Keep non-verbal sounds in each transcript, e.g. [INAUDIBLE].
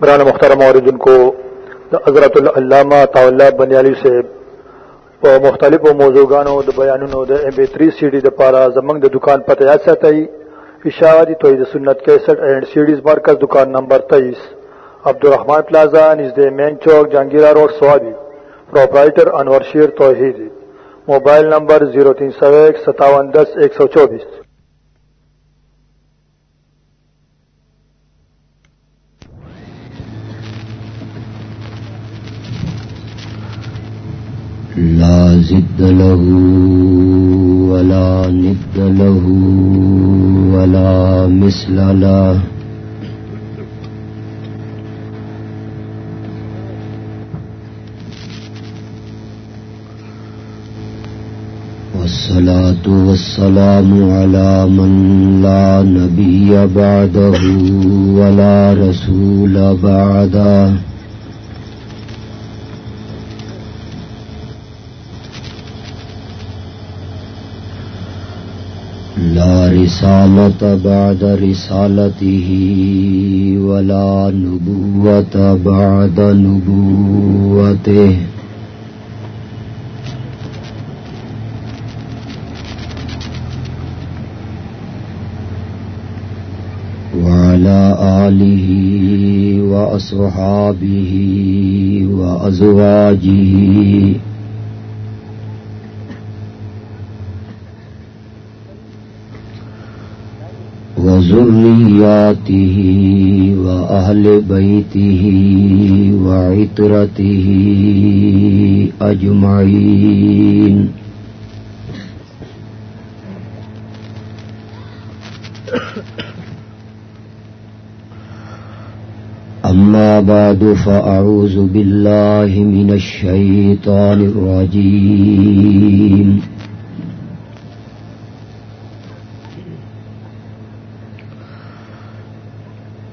برانا مختار اور جن کو حضرت العلامہ طاللہ بنیالی سے مختلف موضوعګانو د بیانونو دا ام پی سی ڈی د پاره زمنگ دا دکان پر یاد ساتئ اشاعه توحید سنت 61 اینڈ سی ڈیز مرکز دکان نمبر تیئیس Abdul Rahman plaza نژد main Chowk Jahangira road, Swabi. Proprietor Anwar Sher Tauheed. Mobile number 03015710124 لا زد له ولا ند له ولا مثل له. والصلاة والسلام على من لا نبي بعده ولا رسول بعده. لا رسالة بعد رسالته ولا نبوة بعد نبوته. وعلى آله وأصحابه وأزواجه وذرياته وأهل بيته وعطرته أجمعين. أما بعد فأعوذ بالله من الشيطان الرجيم.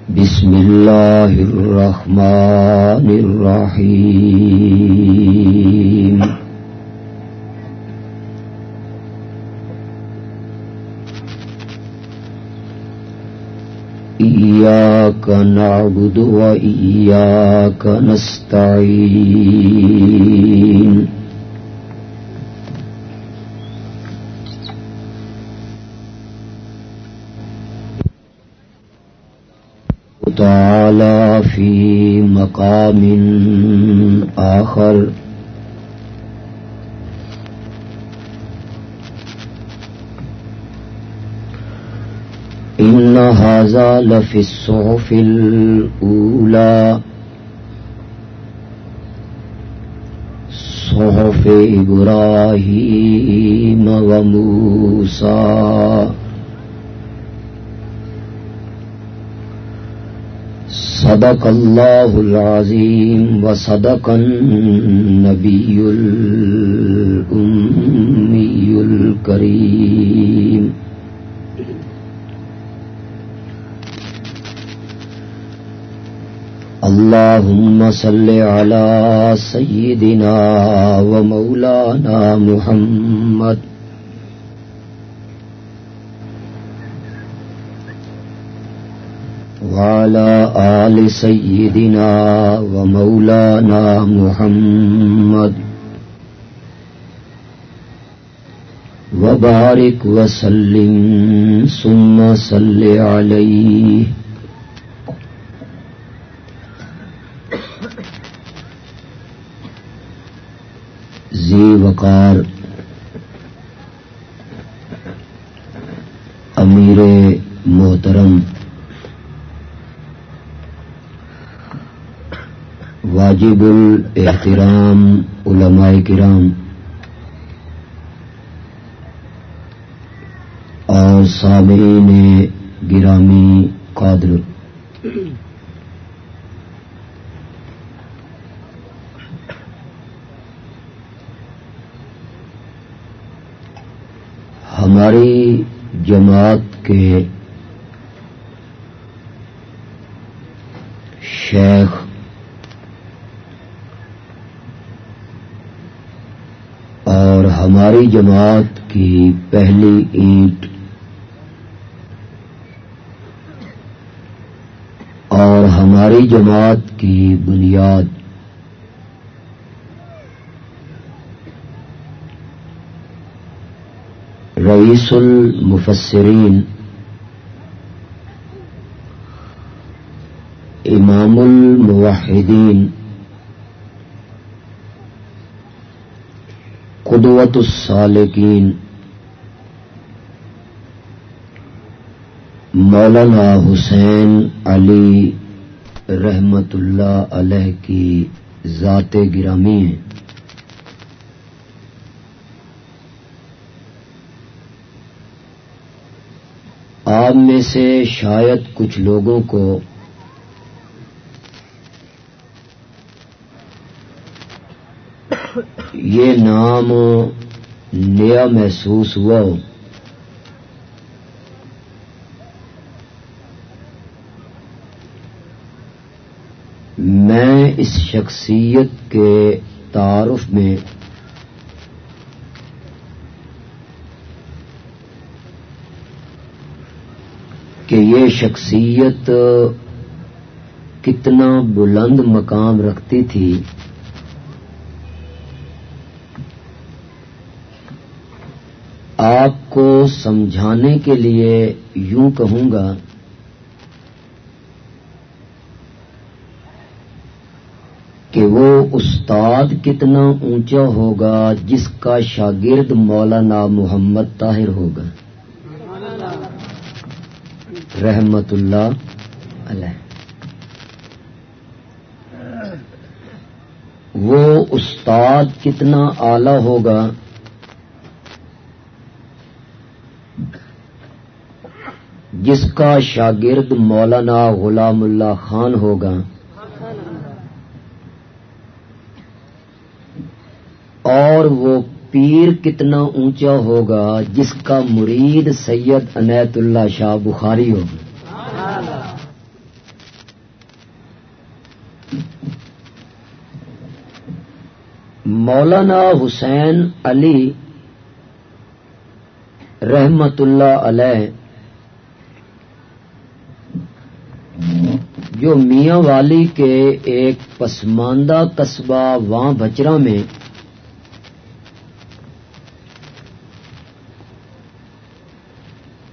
بسم الله الرحمن الرحيم إياك نعبد وإياك نستعين مقام آخر۔ إن هذا لفي الصحف الأولى۔ صحف إبراهيم وموسى۔ صدق الله العظيم وصدق النبي الأمي الكريم اللهم صل على سيدنا ومولانا محمد۔ وعلى آل سيدنا ومولانا محمد وبارك وسلم ثم صل عليه. زی وقار امیر محترم واجب الاحترام علماء کرام اور سامعین گرامی قادر ہماری جماعت کے شیخ ہماری جماعت کی پہلی اینٹ اور ہماری جماعت کی بنیاد۔ رئیس المفسرین امام الموحدین قدوت السالکین مولانا حسین علی رحمت اللہ علیہ کی ذات گرامی ہیں۔ آپ میں سے شاید کچھ لوگوں کو یہ نام نیا محسوس ہوا۔ ہو میں اس شخصیت کے تعارف میں کہ یہ شخصیت کتنا بلند مقام رکھتی تھی۔ آپ کو سمجھانے کے لیے یوں کہوں گا، کہ وہ استاد کتنا اونچا ہوگا جس کا شاگرد مولانا محمد طاہر ہوگا۔ رحمت اللہ علیہ۔ وہ استاد کتنا اعلی ہوگا جس کا شاگرد مولانا غلام اللہ خان ہوگا۔ اور وہ پیر کتنا اونچا ہوگا جس کا مرید سید انیت اللہ شاہ بخاری ہوگا۔ مولانا حسین علی رحمت اللہ علیہ جو میاں والی کے ایک پسماندہ قصبہ وہاں بچرا میں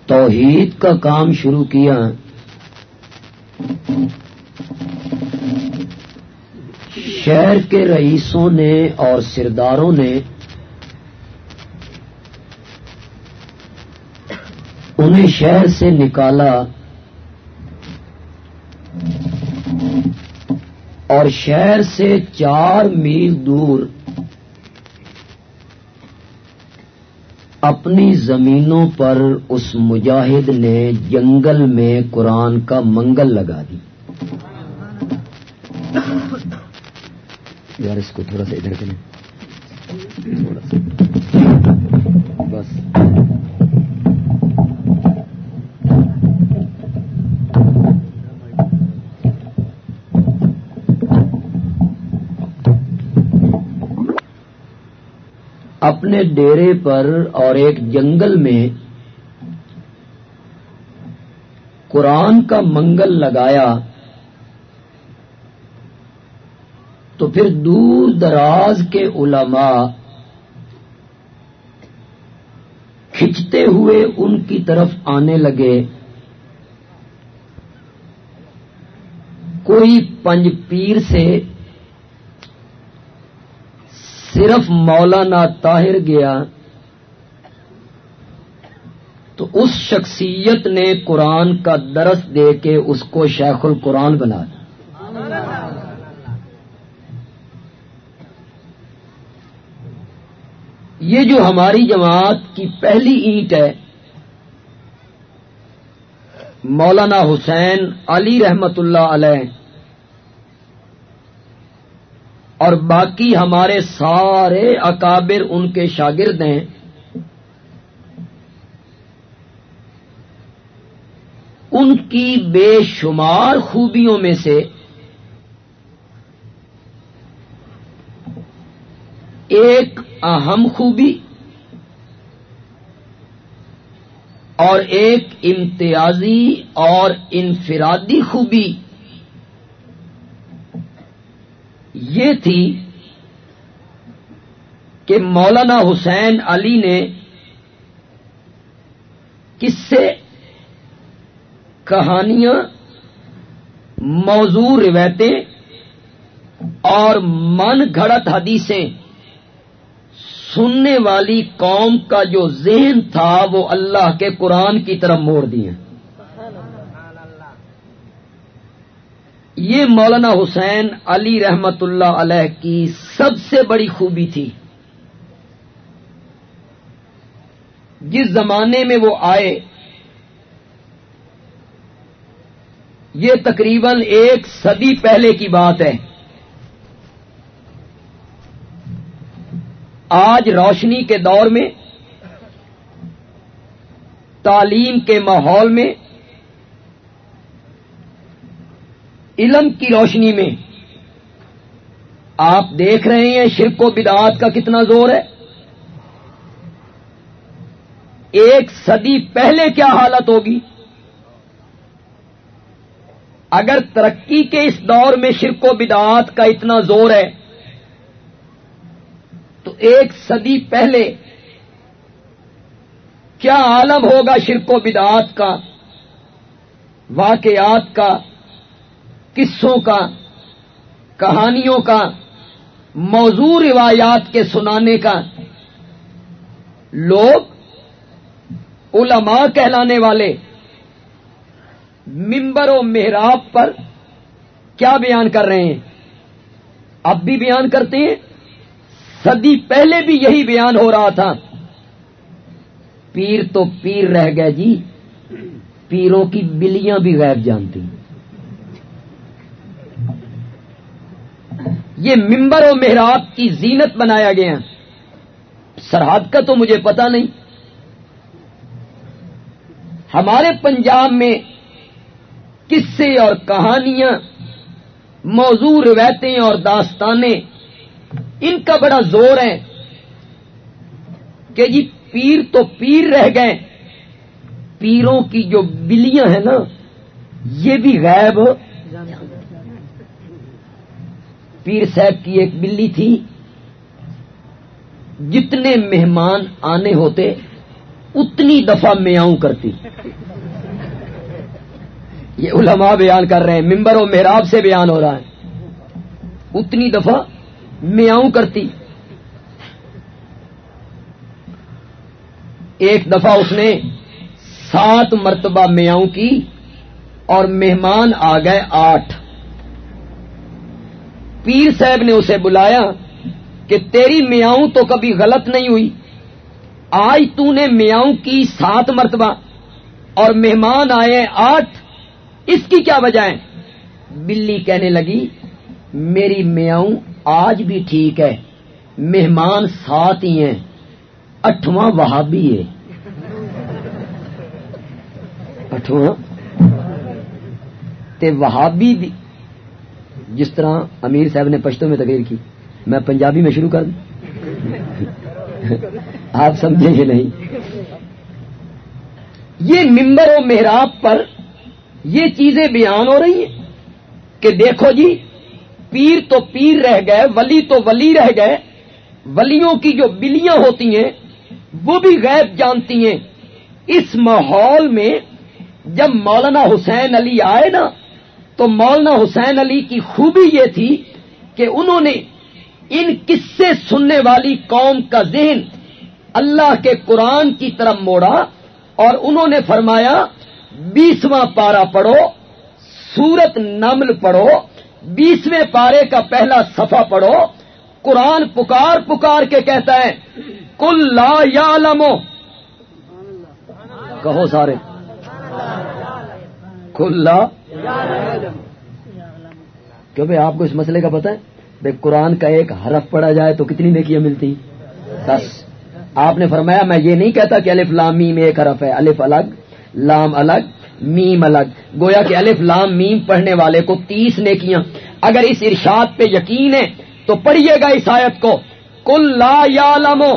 توحید کا کام شروع کیا۔ شہر کے رئیسوں نے اور سرداروں نے انہیں شہر سے نکالا۔ اور شہر سے چار میل دور اپنی زمینوں پر اس مجاہد نے جنگل میں قرآن کا منگل لگا دی۔ یار، اس کو تھوڑا سا ادھر کریں تھوڑا سا۔ بس۔ اپنے ڈیرے پر اور ایک جنگل میں قرآن کا منگل لگایا تو پھر دور دراز کے علماء کھچتے ہوئے ان کی طرف آنے لگے۔ کوئی پنج پیر سے صرف مولانا طاہر گیا تو اس شخصیت نے قرآن کا درس دے کے اس کو شیخ القرآن بنا دیا۔ یہ جو ہماری جماعت کی پہلی اینٹ ہے، مولانا حسین علی رحمت اللہ علیہ اور باقی ہمارے سارے اکابر ان کے شاگرد ہیں۔ ان کی بے شمار خوبیوں میں سے ایک اہم خوبی اور ایک امتیازی اور انفرادی خوبی یہ تھی کہ مولانا حسین علی نے کس سے کہانیاں، موضوع، روایتیں اور من گھڑت حدیثیں سننے والی قوم کا جو ذہن تھا، وہ اللہ کے قرآن کی طرف موڑ دیے یہ مولانا حسین علی رحمت اللہ علیہ کی سب سے بڑی خوبی تھی۔ جس زمانے میں وہ آئے، یہ تقریباً ایک صدی پہلے کی بات ہے۔ آج روشنی کے دور میں، تعلیم کے ماحول میں علم کی روشنی میں۔ آپ دیکھ رہے ہیں شرک و بدعات کا کتنا زور ہے۔ ایک صدی پہلے کیا حالت ہوگی؟ اگر ترقی کے اس دور میں شرک و بدعات کا اتنا زور ہے، تو ایک صدی پہلے کیا عالم ہوگا شرک و بدعات کا، واقعات کا قصوں کا، کہانیوں کا، موضوع روایات کے سنانے کا۔ لوگ علماء کہلانے والے ممبر و محراب پر کیا بیان کر رہے ہیں؟ اب بھی بیان کرتے ہیں۔ صدی پہلے بھی یہی بیان ہو رہا تھا۔ پیر تو پیر رہ گئے جی پیروں کی بلیاں بھی غیب جانتی۔ یہ ممبر و محراب کی زینت بنایا گیا سرحد کا تو مجھے پتا نہیں۔ ہمارے پنجاب میں قصے اور کہانیاں، موضوع روایتیں اور داستانیں، ان کا بڑا زور ہے کہ جی پیر تو پیر رہ گئے۔ پیروں کی جو بلیاں ہیں نا، یہ بھی غائب پیر صاحب کی ایک بلی تھی۔ جتنے مہمان آنے ہوتے، اتنی دفعہ میاؤں کرتی۔ یہ علماء بیان کر رہے ہیں، ممبر و محراب سے بیان ہو رہا ہے۔ اتنی دفعہ میاؤں کرتی۔ ایک دفعہ اس نے سات مرتبہ میاؤں کی اور مہمان آ گئے آٹھ۔ پیر صاحب نے اسے بلایا کہ تیری میاؤں تو کبھی غلط نہیں ہوئی۔ آج تو نے میاؤں کی سات مرتبہ اور مہمان آئے آٹھ۔ اس کی کیا وجہ ہے؟ بلی کہنے لگی، میری میاؤں آج بھی ٹھیک ہے، مہمان سات ہی ہیں، اٹھواں وہابی ہے۔ اٹھواں؟ تے وہابی بھی جس طرح امیر صاحب نے پشتوں میں تقریر کی، میں پنجابی میں شروع کر دوں۔ آپ سمجھیں گے نہیں۔ یہ ممبر و محراب پر یہ چیزیں بیان ہو رہی ہیں کہ دیکھو جی پیر تو پیر رہ گئے، ولی تو ولی رہ گئے۔ ولیوں کی جو بلیاں ہوتی ہیں، وہ بھی غیب جانتی ہیں۔ اس ماحول میں جب مولانا حسین علی آئے نا تو مولانا حسین علی کی خوبی یہ تھی کہ انہوں نے ان قصے سننے والی قوم کا ذہن اللہ کے قرآن کی طرف موڑا اور انہوں نے فرمایا، بیسواں پارا پڑھو، سورت نمل پڑھو، بیسویں پارے کا پہلا صفحہ پڑھو، قرآن پکار پکار کے کہتا ہے کل لا یا لمو کہو سارے کل لا کیوں بھائی آپ کو اس مسئلے کا پتہ ہے بھائی قرآن کا ایک حرف پڑھا جائے تو کتنی نیکیاں ملتی بس آپ نے فرمایا میں یہ نہیں کہتا کہ الف لام میم ایک حرف ہے الف الگ لام الگ میم الگ۔ گویا کہ الف لام میم پڑھنے والے کو تیس نیکیاں۔ اگر اس ارشاد پہ یقین ہے تو پڑھیے گا اس آیت کو۔ کل لا یا لمو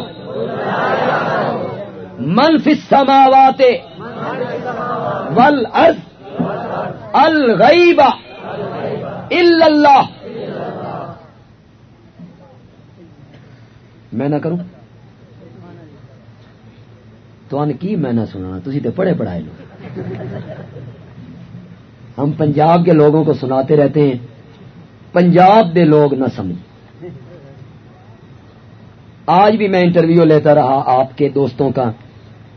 منفی سماوات ول الغیبا اللہ میں نہ کروں تو ان کی میں نہ سنا تھی تو پڑھے پڑھائے لوگ۔ ہم پنجاب کے لوگوں کو سناتے رہتے ہیں، پنجاب دے لوگ نہ سمجھ آج بھی میں انٹرویو لیتا رہا آپ کے دوستوں کا،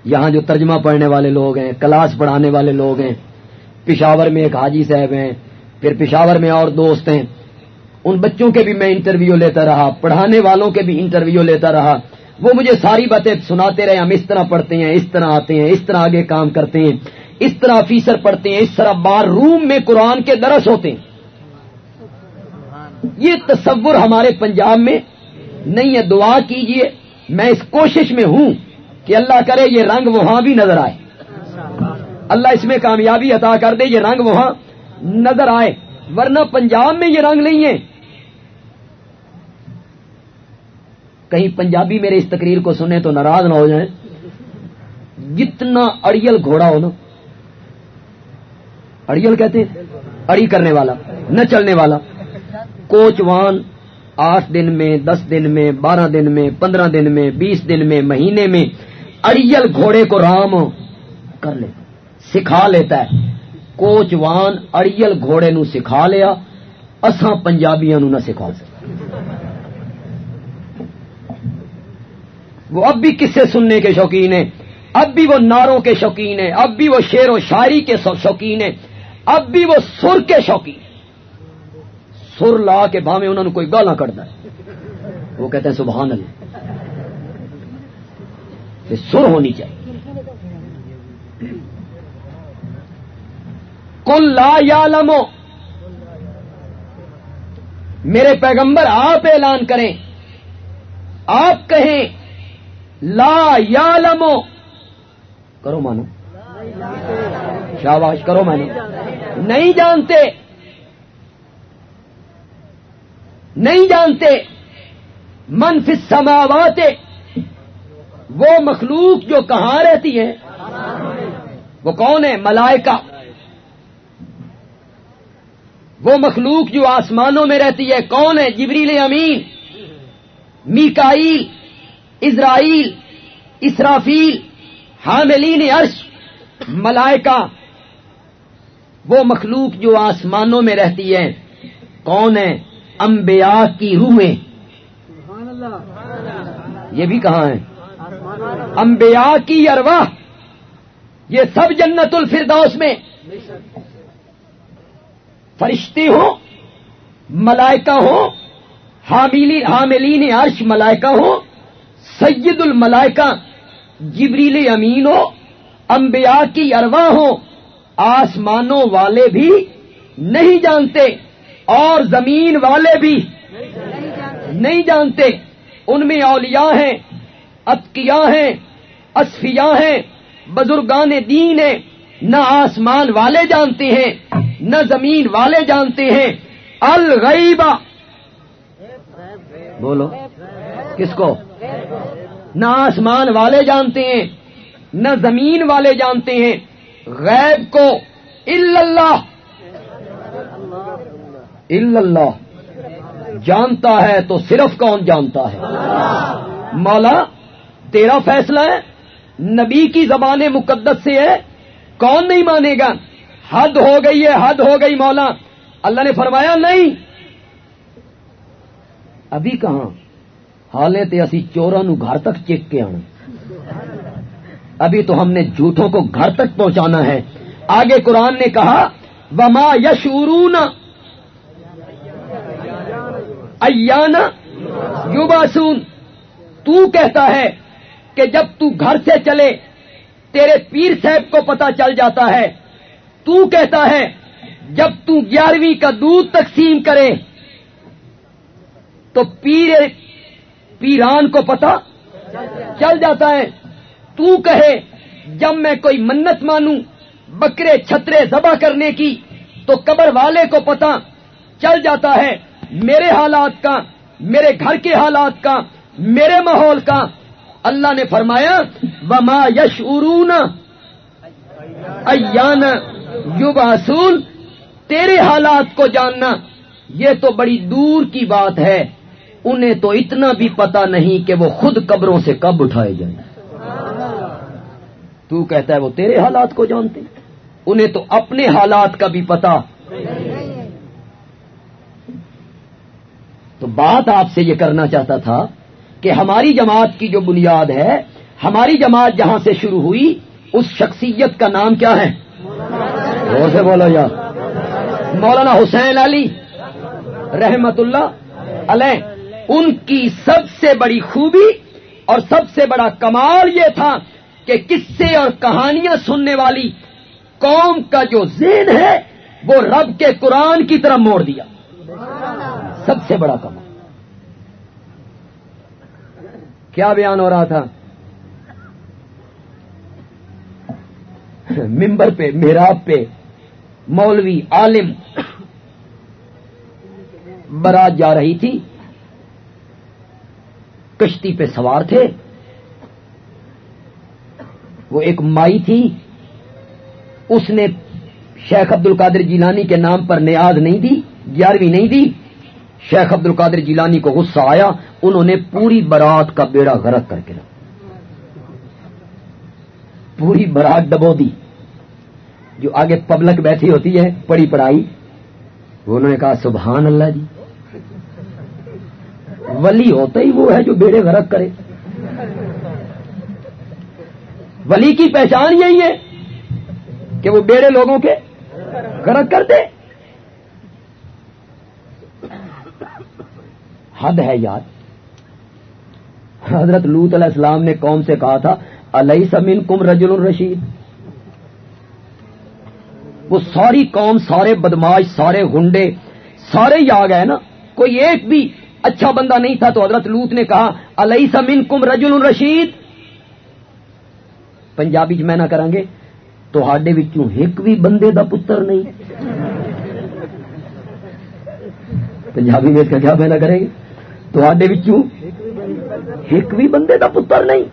یہاں جو ترجمہ پڑھنے والے لوگ ہیں، کلاس پڑھانے والے لوگ ہیں پشاور میں ایک حاجی صاحب ہیں، پھر پشاور میں اور دوست ہیں۔ ان بچوں کے بھی میں انٹرویو لیتا رہا، پڑھانے والوں کے بھی انٹرویو لیتا رہا۔ وہ مجھے ساری باتیں سناتے رہے، ہم اس طرح پڑھتے ہیں، اس طرح آتے ہیں، اس طرح آگے کام کرتے ہیں، اس طرح فیسر پڑھتے ہیں، اس طرح بار روم میں قرآن کے درس ہوتے ہیں۔ یہ تصور ہمارے پنجاب میں نہیں ہے، دعا کیجیے۔ میں اس کوشش میں ہوں کہ اللہ کرے یہ رنگ وہاں بھی نظر آئے۔ اللہ اس میں کامیابی عطا کر دے، یہ رنگ وہاں نظر آئے۔ ورنہ پنجاب میں یہ رنگ نہیں ہے۔ کہیں پنجابی میرے اس تقریر کو سنیں تو ناراض نہ ہو جائیں۔ جتنا اڑیل گھوڑا ہو نا۔ اڑیل کہتے ہیں، اڑی کرنے والا، نہ چلنے والا۔ کوچ وان، آٹھ دن میں، دس دن میں، بارہ دن میں، پندرہ دن میں، بیس دن میں، مہینے میں اڑیل گھوڑے کو رام کر لے۔ سکھا لیتا ہے۔ کوچ وان اڑیل گھوڑے نو سکھا لیا، اساں پنجابیاں نو نہ سکھا وہ اب بھی کسے سننے کے شوقین ہیں، اب بھی وہ ناروں کے شوقین ہیں، اب بھی وہ شعر و شاعری کے شوقین ہیں، اب بھی وہ سر کے شوقین سر لا کے باہیں انہوں نے کوئی گالا کٹتا ہے۔ وہ کہتے ہیں، سبحان اللہ۔ سر ہونی چاہیے۔ کل لا یا لمو میرے پیغمبر، آپ اعلان کریں۔ آپ کہیں، لا یا لمو کرو مانو۔ شاباش، کرو مانو۔ نہیں جانتے۔ نہیں جانتے۔ منفی سماوات وہ مخلوق جو کہاں رہتی ہے وہ کون ہے؟ ملائکہ۔ وہ مخلوق جو آسمانوں میں رہتی ہے کون ہے؟ جبریل امین، میکائیل، اسرائیل، اسرافیل، حاملین عرش، ملائکہ۔ وہ مخلوق جو آسمانوں میں رہتی ہے کون ہے؟ انبیاء کی روحیں۔ یہ بھی کہاں ہے انبیاء کی ارواح۔ یہ سب جنت الفردوس میں۔ فرشتے ہوں، ملائکہ ہوں حاملین عرش ملائکہ ہوں، سید الملائکہ جبریل امین ہو انبیاء کی ارواح ہو آسمانوں والے بھی نہیں جانتے اور زمین والے بھی نہیں جانتے۔ ان میں اولیاء ہیں اتکیا ہیں، اصفیاء ہیں، بزرگان دین ہیں، نہ آسمان والے جانتے ہیں۔ نہ زمین والے جانتے ہیں۔ الغیبہ۔ بولو، کس کو؟ نہ آسمان والے جانتے ہیں، نہ زمین والے جانتے ہیں۔ غیب کو۔ اللہ۔ اللہ۔ جانتا ہے تو صرف کون جانتا ہے؟ مولا، تیرا فیصلہ ہے، نبی کی زبان مقدس سے ہے، کون نہیں مانے گا؟ حد ہو گئی ہے، حد ہو گئی مولا۔ اللہ نے فرمایا، نہیں۔ ابھی کہاں؟ حالے تے اسی چورا نو گھر تک چیک کے آنا۔ ابھی تو ہم نے جھوٹوں کو گھر تک پہنچانا ہے۔ آگے قرآن نے کہا، وما یشورون ایانا یوباسون تو کہتا ہے کہ جب تو گھر سے چلے، تیرے پیر صاحب کو پتا چل جاتا ہے تو کہتا ہے، جب تو گیارہویں کا دودھ تقسیم کرے، تو پیر پیران کو پتا چل جاتا ہے۔ تو کہے، جب میں کوئی منت مانوں، بکرے چھترے ذبح کرنے کی، تو قبر والے کو پتا چل جاتا ہے، میرے حالات کا، میرے گھر کے حالات کا، میرے ماحول کا۔ اللہ نے فرمایا، وما یش ارون ایان یو تیرے حالات کو جاننا، یہ تو بڑی دور کی بات ہے۔ انہیں تو اتنا بھی پتا نہیں کہ وہ خود قبروں سے کب اٹھائے جائیں۔ تو کہتا ہے وہ تیرے حالات کو جانتے انہیں تو اپنے حالات کا بھی پتا تو بات آپ سے یہ کرنا چاہتا تھا کہ ہماری جماعت کی جو بنیاد ہے، ہماری جماعت جہاں سے شروع ہوئی، اس شخصیت کا نام کیا ہے؟ سے بولو یار مولانا حسین علی رحمت اللہ علیہ، ان کی سب سے بڑی خوبی اور سب سے بڑا کمال یہ تھا کہ قصے اور کہانیاں سننے والی قوم کا جو ذہن ہے، وہ رب کے قرآن کی طرح موڑ دیا۔ سب سے بڑا کمال۔ کیا بیان ہو رہا تھا؟ ممبر پہ میراب پہ مولوی عالم برات جا رہی تھی، کشتی پہ سوار تھے۔ وہ ایک مائی تھی۔ اس نے شیخ عبد القادر جیلانی کے نام پر نیاز نہیں دی، گیارہویں نہیں دی۔ شیخ عبد القادر جیلانی کو غصہ آیا، انہوں نے پوری برات کا بیڑا غرق کر کے رکھا۔ پوری برات ڈبو دی۔ جو آگے پبلک بیٹھی ہوتی ہے پڑی پڑھائی۔ انہوں نے کہا، سبحان اللہ جی۔ ولی ہوتا ہی وہ ہے جو بیڑے غرق کرے۔ ولی کی پہچان یہی ہے کہ وہ بیڑے لوگوں کے غرق کر دے۔ حد ہے یاد۔ حضرت لوت علیہ السلام نے قوم سے کہا تھا علیہ سمین کم رجل الرشید وہ ساری قوم، سارے بدماش، سارے گنڈے سارے ہی آ گئے نا۔ کوئی ایک بھی اچھا بندہ نہیں تھا تو حضرت لوت نے کہا علیہ سمین کم رجل الرشید پنجابی چ میں نہ کریں گے تو ایک بھی بندے دا پتر نہیں۔ پنجابی میں اس کا کیا میں نہ کریں گے؟ تو ایک بھی بندے دا پتر نہیں۔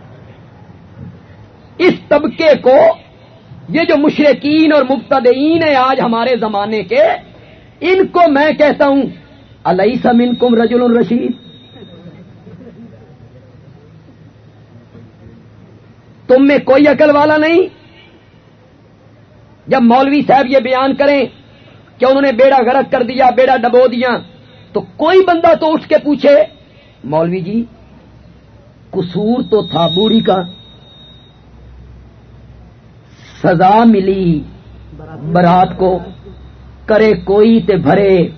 اس طبقے کو یہ جو مشرقین اور مبتدئین ہیں آج ہمارے زمانے کے، ان کو میں کہتا ہوں علیہ سمن کم رجل الرشید تم میں کوئی عقل والا نہیں؟ جب مولوی صاحب یہ بیان کریں کہ انہوں نے بیڑا غرق کر دیا، بیڑا ڈبو دیا، تو کوئی بندہ تو اٹھ کے پوچھے، مولوی جی قصور تو تھا بوڑھی کا سزا ملی۔ برات کو کرے کوئی تے بھرے۔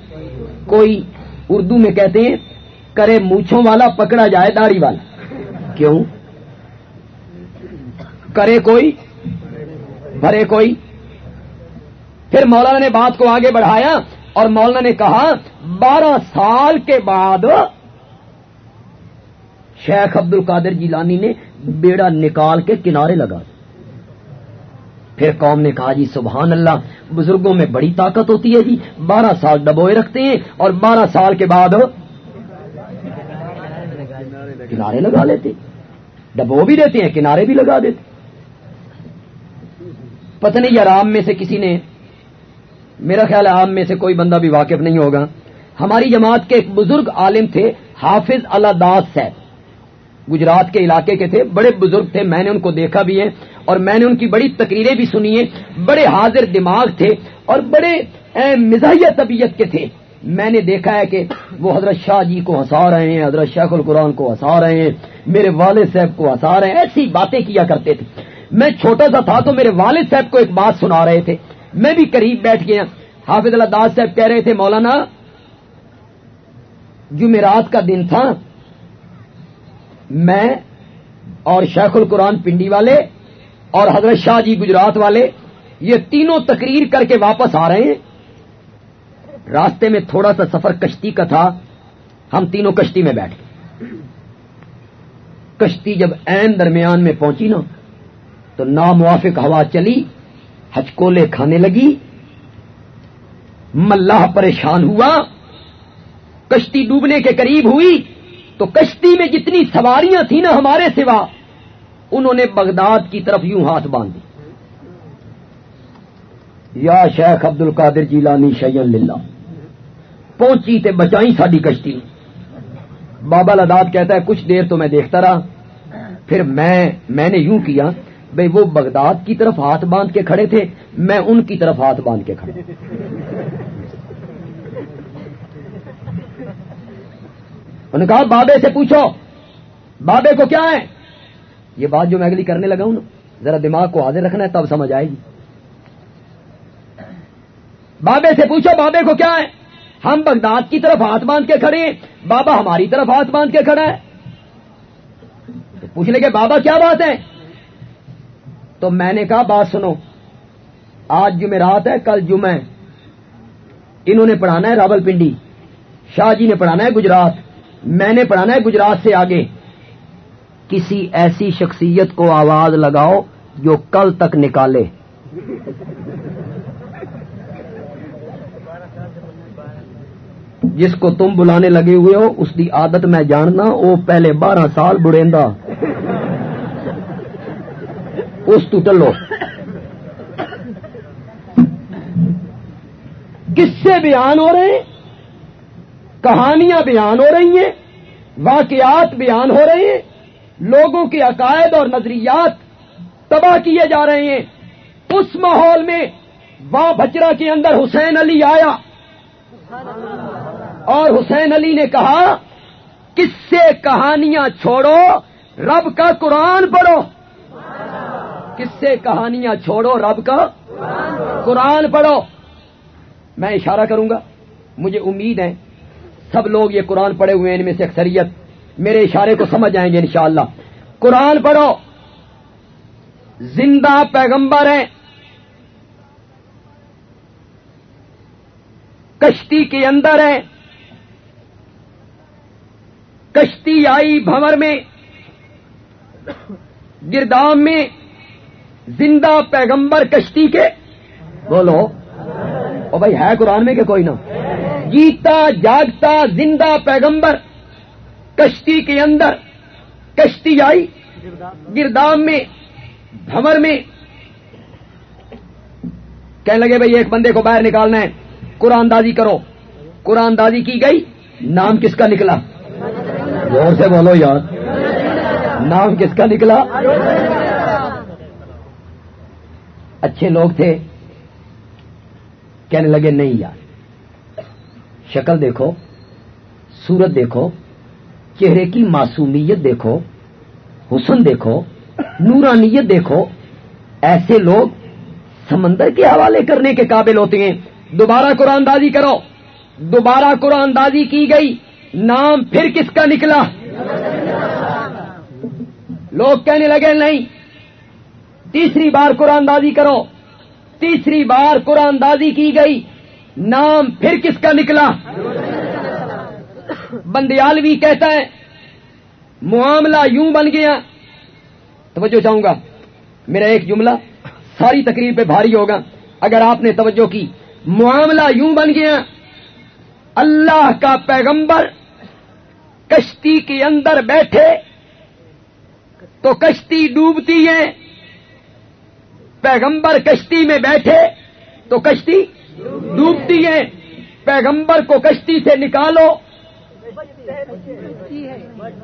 کوئی اردو میں کہتے ہیں، کرے مونچھوں والا پکڑا جائے داڑھی والا۔ کیوں؟ کرے کوئی، بھرے کوئی۔ پھر مولانا نے بات کو آگے بڑھایا اور مولانا نے کہا، بارہ سال کے بعد شیخ عبد القادر جیلانی نے بیڑا نکال کے کنارے لگا پھر قوم نے کہا جی سبحان اللہ، بزرگوں میں بڑی طاقت ہوتی ہے جی بارہ سال ڈبوئے رکھتے ہیں اور بارہ سال کے بعد کنارے لگا لیتے ڈبو بھی دیتے ہیں، کنارے بھی لگا دیتے پتہ یا رام میں سے کسی نے، میرا خیال ہے عام میں سے کوئی بندہ بھی واقف نہیں ہوگا۔ ہماری جماعت کے ایک بزرگ عالم تھے، حافظ اللہ داس صاحب۔ گجرات کے علاقے کے تھے، بڑے بزرگ تھے، میں نے ان کو دیکھا بھی ہے اور میں نے ان کی بڑی تقریریں بھی سنی ہیں، بڑے حاضر دماغ تھے اور بڑے مزاحیہ طبیعت کے تھے۔ میں نے دیکھا ہے کہ وہ حضرت شاہ جی کو ہنسا رہے ہیں، حضرت شیخ القرآن کو ہنسا رہے ہیں، میرے والد صاحب کو ہنسا رہے ہیں، ایسی باتیں کیا کرتے تھے۔ میں چھوٹا سا تھا تو میرے والد صاحب کو ایک بات سنا رہے تھے۔ میں بھی قریب بیٹھ گیا۔ حافظ اللہ داس صاحب کہہ رہے تھے، مولانا، جمعرات کا دن تھا میں اور شیخ القرآن پنڈی والے اور حضرت شاہ جی گجرات والے یہ تینوں تقریر کر کے واپس آ رہے ہیں۔ راستے میں تھوڑا سا سفر کشتی کا تھا۔ ہم تینوں کشتی میں بیٹھ گئے۔ کشتی جب این درمیان میں پہنچی نا، تو ناموافق ہوا چلی، ہچکولے کھانے لگی۔ ملاح پریشان ہوا۔ کشتی ڈوبنے کے قریب ہوئی۔ تو کشتی میں جتنی سواریاں تھیں نا ہمارے سوا، انہوں نے بغداد کی طرف یوں ہاتھ باندھی۔ یا شیخ عبد القادر جیلانی شیل للہ، پہنچی تے بچائی ساری کشتی۔ بابا لداد کہتا ہے، کچھ دیر تو میں دیکھتا رہا۔ پھر میں میں نے یوں کیا، بھئی وہ بغداد کی طرف ہاتھ باندھ کے کھڑے تھے، میں ان کی طرف ہاتھ باندھ کے کھڑا۔ انہوں نے کہا، بابے سے پوچھو، بابے کو کیا ہے؟ یہ بات جو میں اگلی کرنے لگا ہوں نا، ذرا دماغ کو حاضر رکھنا ہے تب سمجھ آئے گی۔ بابے سے پوچھو، بابے کو کیا ہے؟ ہم بغداد کی طرف ہاتھ باندھ کے کھڑے ہیں، بابا ہماری طرف ہاتھ باندھ کے کھڑا ہے۔ پوچھ لے کہ بابا کیا بات ہے؟ تو میں نے کہا، بات سنو، آج جمعرات ہے، کل جمعہ انہوں نے پڑھانا ہے راول پنڈی شاہ جی نے پڑھانا ہے گجرات۔ میں نے پڑھانا ہے گجرات سے آگے۔ کسی ایسی شخصیت کو آواز لگاؤ جو کل تک نکالے۔ جس کو تم بلانے لگے ہوئے ہو، اس کی عادت میں جاننا، وہ پہلے بارہ سال بڑیندا اس تو ٹلو۔ کس سے بیان ہو رہے ہیں؟ کہانیاں بیان ہو رہی ہیں، واقعات بیان ہو رہے ہیں، لوگوں کے عقائد اور نظریات تباہ کیے جا رہے ہیں۔ اس ماحول میں وہاں بچرا کے اندر حسین علی آیا۔ اور حسین علی نے کہا کس سے کہانیاں چھوڑو، رب کا قرآن پڑھو۔ کس سے کہانیاں چھوڑو، رب کا قرآن پڑھو۔ میں اشارہ کروں گا، مجھے امید ہے سب لوگ یہ قرآن پڑھے ہوئے ہیں، ان میں سے اکثریت میرے اشارے کو سمجھ آئیں گے انشاءاللہ۔ قرآن پڑھو۔ زندہ پیغمبر ہیں۔ کشتی کے اندر ہے کشتی آئی بھور میں، گردام میں۔ زندہ پیغمبر کشتی کے۔ بولو۔ او بھائی، ہے قرآن میں کہ کوئی نہ؟ جیتا، جاگتا، زندہ پیغمبر، کشتی کے اندر، کشتی آئی، گردام میں، بھمر میں۔ کہنے لگے بھائی ایک بندے کو باہر نکالنا ہے۔ قرآن دازی کرو۔ قرآن دازی کی گئی، نام کس کا نکلا؟ زور سے بولو یار۔ نام کس کا نکلا؟ اچھے لوگ تھے۔ کہنے لگے، نہیں یار۔ شکل دیکھو، صورت دیکھو، چہرے کی معصومیت دیکھو، حسن دیکھو، نورانیت دیکھو، ایسے لوگ سمندر کے حوالے کرنے کے قابل ہوتے ہیں۔ دوبارہ قرآن دازی کرو۔ دوبارہ قرآن دازی کی گئی۔ نام پھر کس کا نکلا؟ لوگ کہنے لگے، نہیں۔ تیسری بار قرآن دازی کرو۔ تیسری بار قرآن دازی کی گئی۔ نام پھر کس کا نکلا؟ بندیالوی کہتا ہے، معاملہ یوں بن گیا۔ توجہ چاہوں گا۔ میرا ایک جملہ ساری تقریر پہ بھاری ہوگا۔ اگر آپ نے توجہ کی، معاملہ یوں بن گیا، اللہ کا پیغمبر کشتی کے اندر بیٹھے تو کشتی ڈوبتی ہے۔ پیغمبر کشتی میں بیٹھے تو کشتی ڈوبتی ہے۔ پیغمبر کو کشتی سے نکالو۔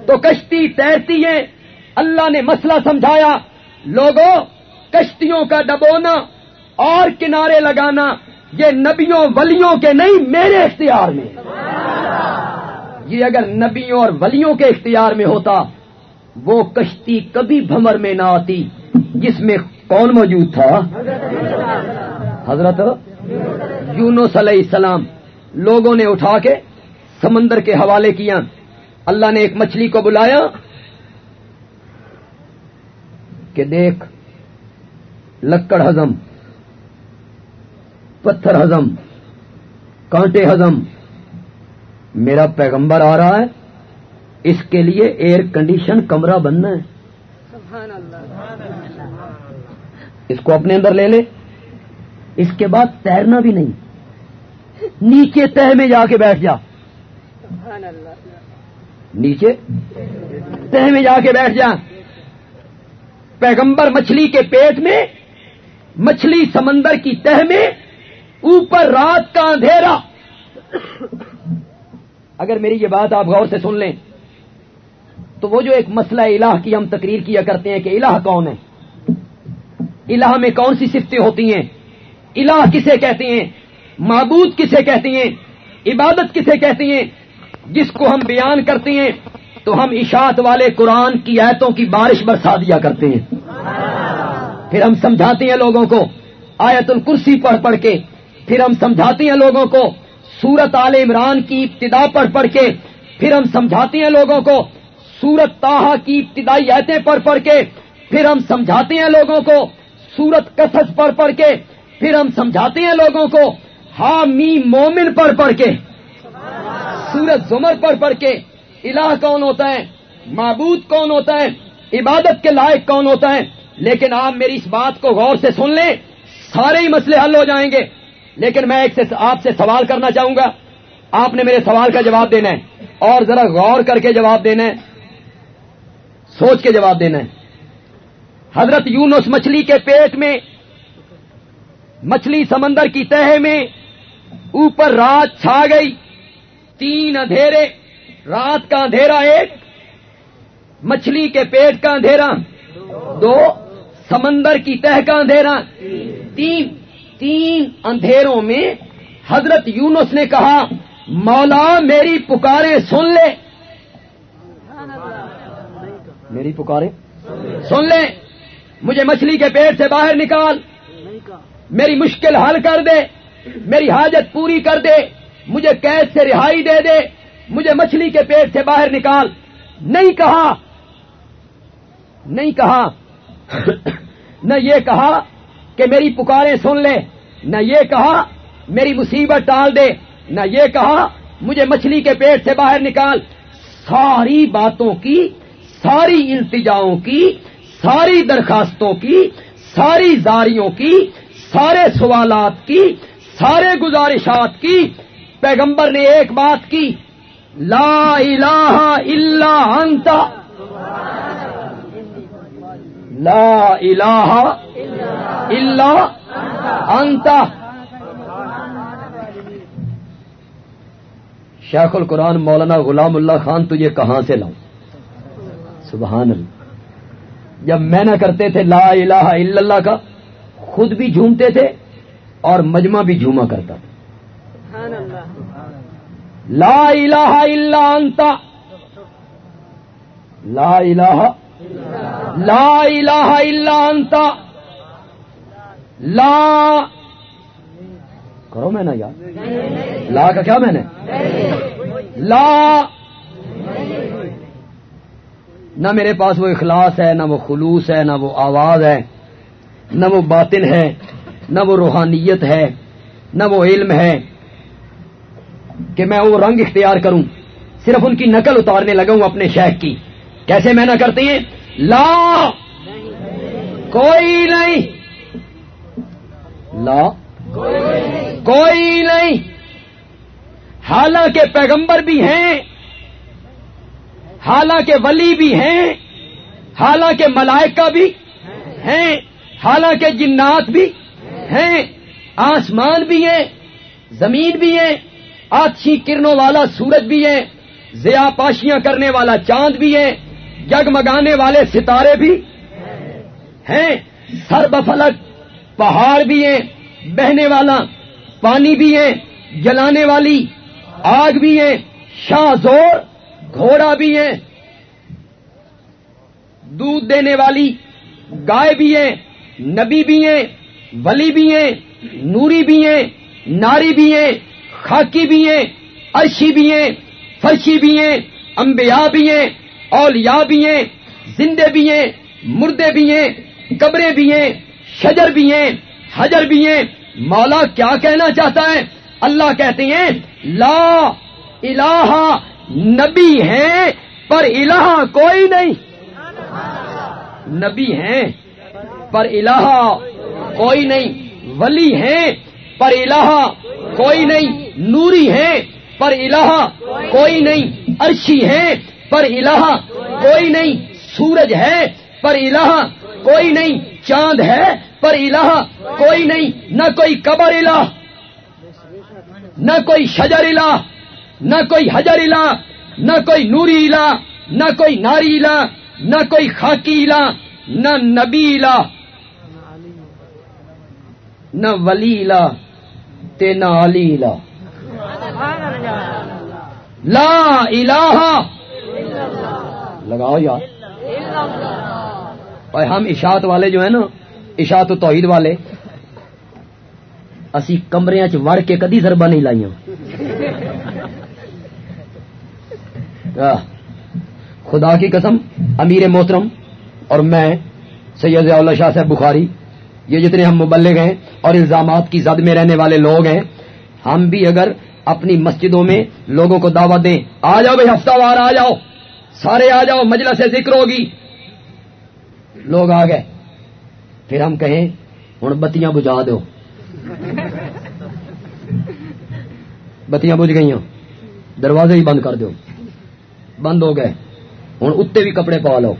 تو کشتی تیرتی ہے۔ اللہ نے مسئلہ سمجھایا۔ لوگوں کشتیوں کا ڈبونا اور کنارے لگانا، یہ نبیوں ولیوں کے نہیں، میرے اختیار میں۔ یہ اگر نبیوں اور ولیوں کے اختیار میں ہوتا، وہ کشتی کبھی بھمر میں نہ آتی، جس میں کون موجود تھا؟ حضرت یونس علیہ السلام لوگوں نے اٹھا کے سمندر کے حوالے کیا۔ اللہ نے ایک مچھلی کو بلایا کہ دیکھ لکڑ ہزم پتھر ہزم کانٹے ہزم میرا پیغمبر آ رہا ہے اس کے لیے ایئر کنڈیشن کمرہ بننا ہے۔ اس کو اپنے اندر لے لے۔ اس کے بعد تیرنا بھی نہیں۔ نیچے تہ میں جا کے بیٹھ جا۔ نیچے تہ میں جا کے بیٹھ جا۔ پیغمبر مچھلی کے پیٹ میں، مچھلی سمندر کی تہ میں، اوپر رات کا اندھیرا۔ اگر میری یہ بات آپ غور سے سن لیں، تو وہ جو ایک مسئلہ الہ کی ہم تقریر کیا کرتے ہیں کہ الہ کون ہے؟ الہ میں کون سی صفتیں ہوتی ہیں؟ الہ کسے کہتے ہیں؟ معبود کسے کہتے ہیں؟ عبادت کسے کہتے ہیں؟ جس کو ہم بیان کرتے ہیں، تو ہم اشاعت والے قرآن کی ایتوں کی بارش برسا دیا کرتے ہیں۔ پھر ہم سمجھاتے ہیں لوگوں کو، آیت الکرسی پڑھ پڑھ کے۔ پھر ہم سمجھاتے ہیں لوگوں کو، سورت عال عمران کی ابتدا پڑھ پڑھ کے۔ پھر ہم سمجھاتے ہیں لوگوں کو، سورت تاہا کی ابتدائی ایتیں پڑھ پڑھ کے۔ پھر ہم سمجھاتے ہیں لوگوں کو، سورت کسس پڑھ پڑھ کے۔ پھر ہم سمجھاتے ہیں لوگوں کو ہا می مومن پڑھ پڑھ کے سورت زمر پڑھ پڑھ کے، الہ کون ہوتا ہے؟ معبود کون ہوتا ہے؟ عبادت کے لائق کون ہوتا ہے؟ لیکن آپ میری اس بات کو غور سے سن لیں، سارے ہی مسئلے حل ہو جائیں گے۔ لیکن میں ایک سے آپ سے سوال کرنا چاہوں گا۔ آپ نے میرے سوال کا جواب دینا ہے۔ اور ذرا غور کر کے جواب دینا ہے۔ سوچ کے جواب دینا ہے۔ حضرت یونس مچھلی کے پیٹ میں مچھلی سمندر کی تہ میں اوپر رات چھا گئی۔ تین اندھیرے، رات کا اندھیرا ایک، مچھلی کے پیٹ کا اندھیرا دو، سمندر کی تہ کا اندھیرا تین۔ تین اندھیروں میں حضرت یونس نے کہا، مولا میری پکارے سن لے۔ میری پکارے سن لے۔ مجھے مچھلی کے پیٹ سے باہر نکال۔ میری مشکل حل کر دے، میری حاجت پوری کر دے، مجھے قید سے رہائی دے دے، مجھے مچھلی کے پیٹ سے باہر نکال۔ نہیں کہا نہیں کہا، [COUGHS] نہ یہ کہا کہ میری پکاریں سن لے، نہ یہ کہا میری مصیبت ٹال دے، نہ یہ کہا مجھے مچھلی کے پیٹ سے باہر نکال۔ ساری باتوں کی، ساری التجاؤں کی، ساری درخواستوں کی، ساری زاریوں کی سارے سوالات کی، سارے گزارشات کی، پیغمبر نے ایک بات کی، لا الہ الا انت۔ لا الہ الا انت۔ شیخ القرآن مولانا غلام اللہ خان تجھے کہاں سے لاؤں؟ سبحان اللہ۔ جب میں نہ کرتے تھے لا الہ الا اللہ کا خود بھی جھومتے تھے اور مجمع بھی جھوما کرتا تھا۔ لا الہ الا انت۔ لا الہ لا الہ الا انت۔ لا کرو میں نا یار لا کا کیا میں نے؟ لا نہ میرے پاس وہ اخلاص ہے، نہ وہ خلوص ہے، نہ وہ آواز ہے۔ نہ وہ باطن ہے، نہ وہ روحانیت ہے، نہ وہ علم ہے کہ میں وہ رنگ اختیار کروں۔ صرف ان کی نقل اتارنے لگا ہوں اپنے شیخ کی۔ کیسے میں نہ کرتی ہیں؟ لا! کوئی نہیں۔ لا! کوئی نہیں۔ حالانکہ پیغمبر بھی ہیں، حالانکہ ولی بھی ہیں، حالانکہ ملائکہ بھی ہیں۔ حالانکہ جنات بھی ہیں آسمان بھی ہیں زمین بھی ہے آچھی کرنوں والا سورج بھی ہے ضیا پاشیاں کرنے والا چاند بھی ہے جگمگانے والے ستارے بھی ہیں سر بفلک پہاڑ بھی ہیں بہنے والا پانی بھی ہے جلانے والی آگ بھی ہے شاہ زور گھوڑا بھی ہے دودھ دینے والی گائے بھی ہے نبی بھی ہیں ولی بھی ہیں نوری بھی ہیں ناری بھی ہیں خاکی بھی ہیں عرشی بھی ہیں فرشی بھی ہیں انبیاء بھی ہیں اولیاء بھی ہیں زندے بھی ہیں مردے بھی ہیں قبریں بھی ہیں شجر بھی ہیں حجر بھی ہیں مولا کیا کہنا چاہتا ہے اللہ کہتے ہیں لا الہ نبی ہیں پر الہ کوئی نہیں نبی ہیں پر الہ کوئی نہیں۔ ولی ہیں، پر الہ کوئی نہیں۔ نوری ہیں، پر الہ کوئی نہیں۔ عرشی ہیں، پر الہ کوئی نہیں۔ سورج ہے، پر الہ کوئی نہیں۔ چاند ہے، پر الہ کوئی نہیں۔ نہ کوئی قبر الہ، نہ کوئی شجر الہ، نہ کوئی حجر الہ، نہ کوئی نوری الہ، نہ کوئی ناری الہ، نہ کوئی خاکی الہ، نہ نبی الہ۔ نہ ولی تے نہ علی الہ۔ لا الہ لگاؤ یار۔ اور ہم اشاعت والے جو ہیں نا، اشاعت و توحید والے، اسی کمرے چ وڑ کے کدی ضربہ نہیں لائیاں۔ خدا کی قسم، امیر محترم اور میں، سید اللہ شاہ صاحب بخاری یہ جتنے ہم مبلغ ہیں اور الزامات کی زد میں رہنے والے لوگ ہیں، ہم بھی اگر اپنی مسجدوں میں لوگوں کو دعوت دیں، آ جاؤ بھائی، ہفتہ وار آ جاؤ، سارے آ جاؤ، مجلس سے ذکر ہوگی۔ لوگ آ گئے۔ پھر ہم کہیں ہوں بتیاں بجھا دو۔ بتیاں بجھ گئی دروازے ہی بند کر دو۔ بند ہو گئے۔ ہوں اتنے بھی کپڑے پا لو۔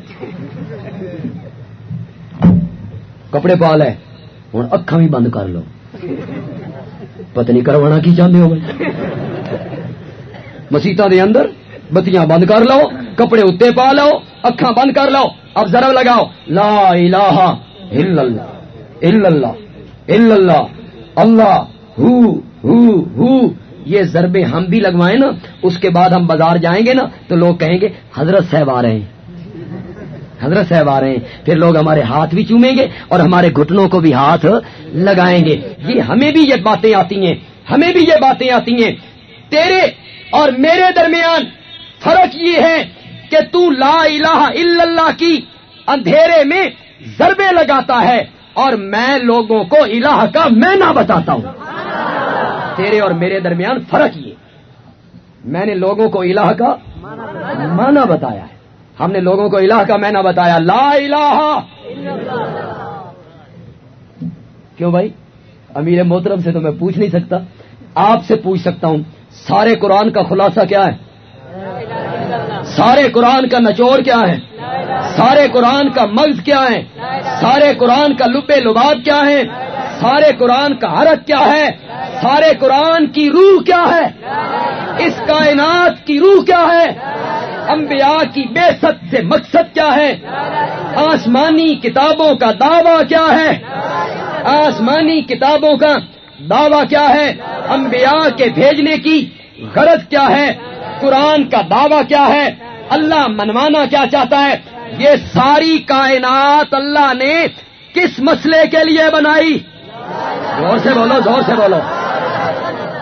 کپڑے پا لے ہوں اکھا بھی بند کر لو۔ پتہ نہیں کروانا کی چاہتے ہو۔ بھائی مسیطا دے اندر بتیاں بند کر لو، کپڑے اتنے پا لو، اکھاں بند کر لو۔ اب ضرب لگاؤ۔ لا الہ الا اللہ الا اللہ الا اللہ۔ اللہ، ہو ہو ہو۔ یہ ضربے ہم بھی لگوائیں نا، اس کے بعد ہم بازار جائیں گے نا، تو لوگ کہیں گے، حضرت صاحب آ رہے ہیں۔ حضرت صاحب آ رہے ہیں، پھر لوگ ہمارے ہاتھ بھی چومیں گے اور ہمارے گھٹنوں کو بھی ہاتھ لگائیں گے۔ یہ ہمیں بھی یہ باتیں آتی ہیں، ہمیں بھی یہ باتیں آتی ہیں۔ تیرے اور میرے درمیان فرق یہ ہے کہ تو لا الہ الا اللہ کی اندھیرے میں ضربے لگاتا ہے اور میں لوگوں کو الہ کا میں نہ بتاتا ہوں۔ تیرے اور میرے درمیان فرق یہ میں نے لوگوں کو الہ کا مانا بتایا ہے۔ ہم نے لوگوں کو الہ کا مینا بتایا، لا الہ! کیوں بھائی؟ امیر محترم سے تو میں پوچھ نہیں سکتا، آپ سے پوچھ سکتا ہوں، سارے قرآن کا خلاصہ کیا ہے؟ سارے قرآن کا نچوڑ کیا ہے؟ سارے قرآن کا مغز کیا ہے؟ سارے قرآن کا لبے لباب کیا ہے؟ سارے قرآن کا حرت کیا ہے؟ سارے قرآن کی روح کیا ہے؟ اس کائنات کی روح کیا ہے؟ انبیاء کی بے ست سے مقصد کیا ہے؟ آسمانی کتابوں کا دعویٰ کیا ہے؟ آسمانی کتابوں کا دعویٰ کیا ہے؟ انبیاء کے بھیجنے کی غرض کیا ہے؟ قرآن کا دعویٰ کیا ہے؟ اللہ منوانا کیا چاہتا ہے؟ یہ ساری کائنات اللہ نے کس مسئلے کے لیے بنائی؟ زور سے بولو، زور سے بولو۔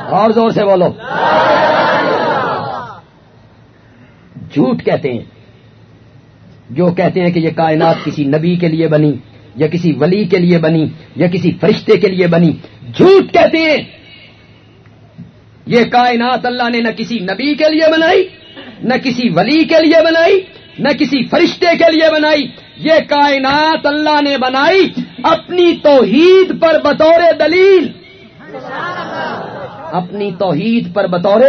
اور زور سے بولو۔ جھوٹ کہتے ہیں۔ جو کہتے ہیں کہ یہ کائنات کسی نبی کے لیے بنی، یا کسی ولی کے لیے بنی، یا کسی فرشتے کے لیے بنی، جھوٹ کہتے ہیں۔ یہ کائنات اللہ نے نہ کسی نبی کے لیے بنائی، نہ کسی ولی کے لیے بنائی، نہ کسی فرشتے کے لیے بنائی۔ یہ کائنات اللہ نے بنائی اپنی توحید پر بطور دلیل۔ اپنی توحید پر بطور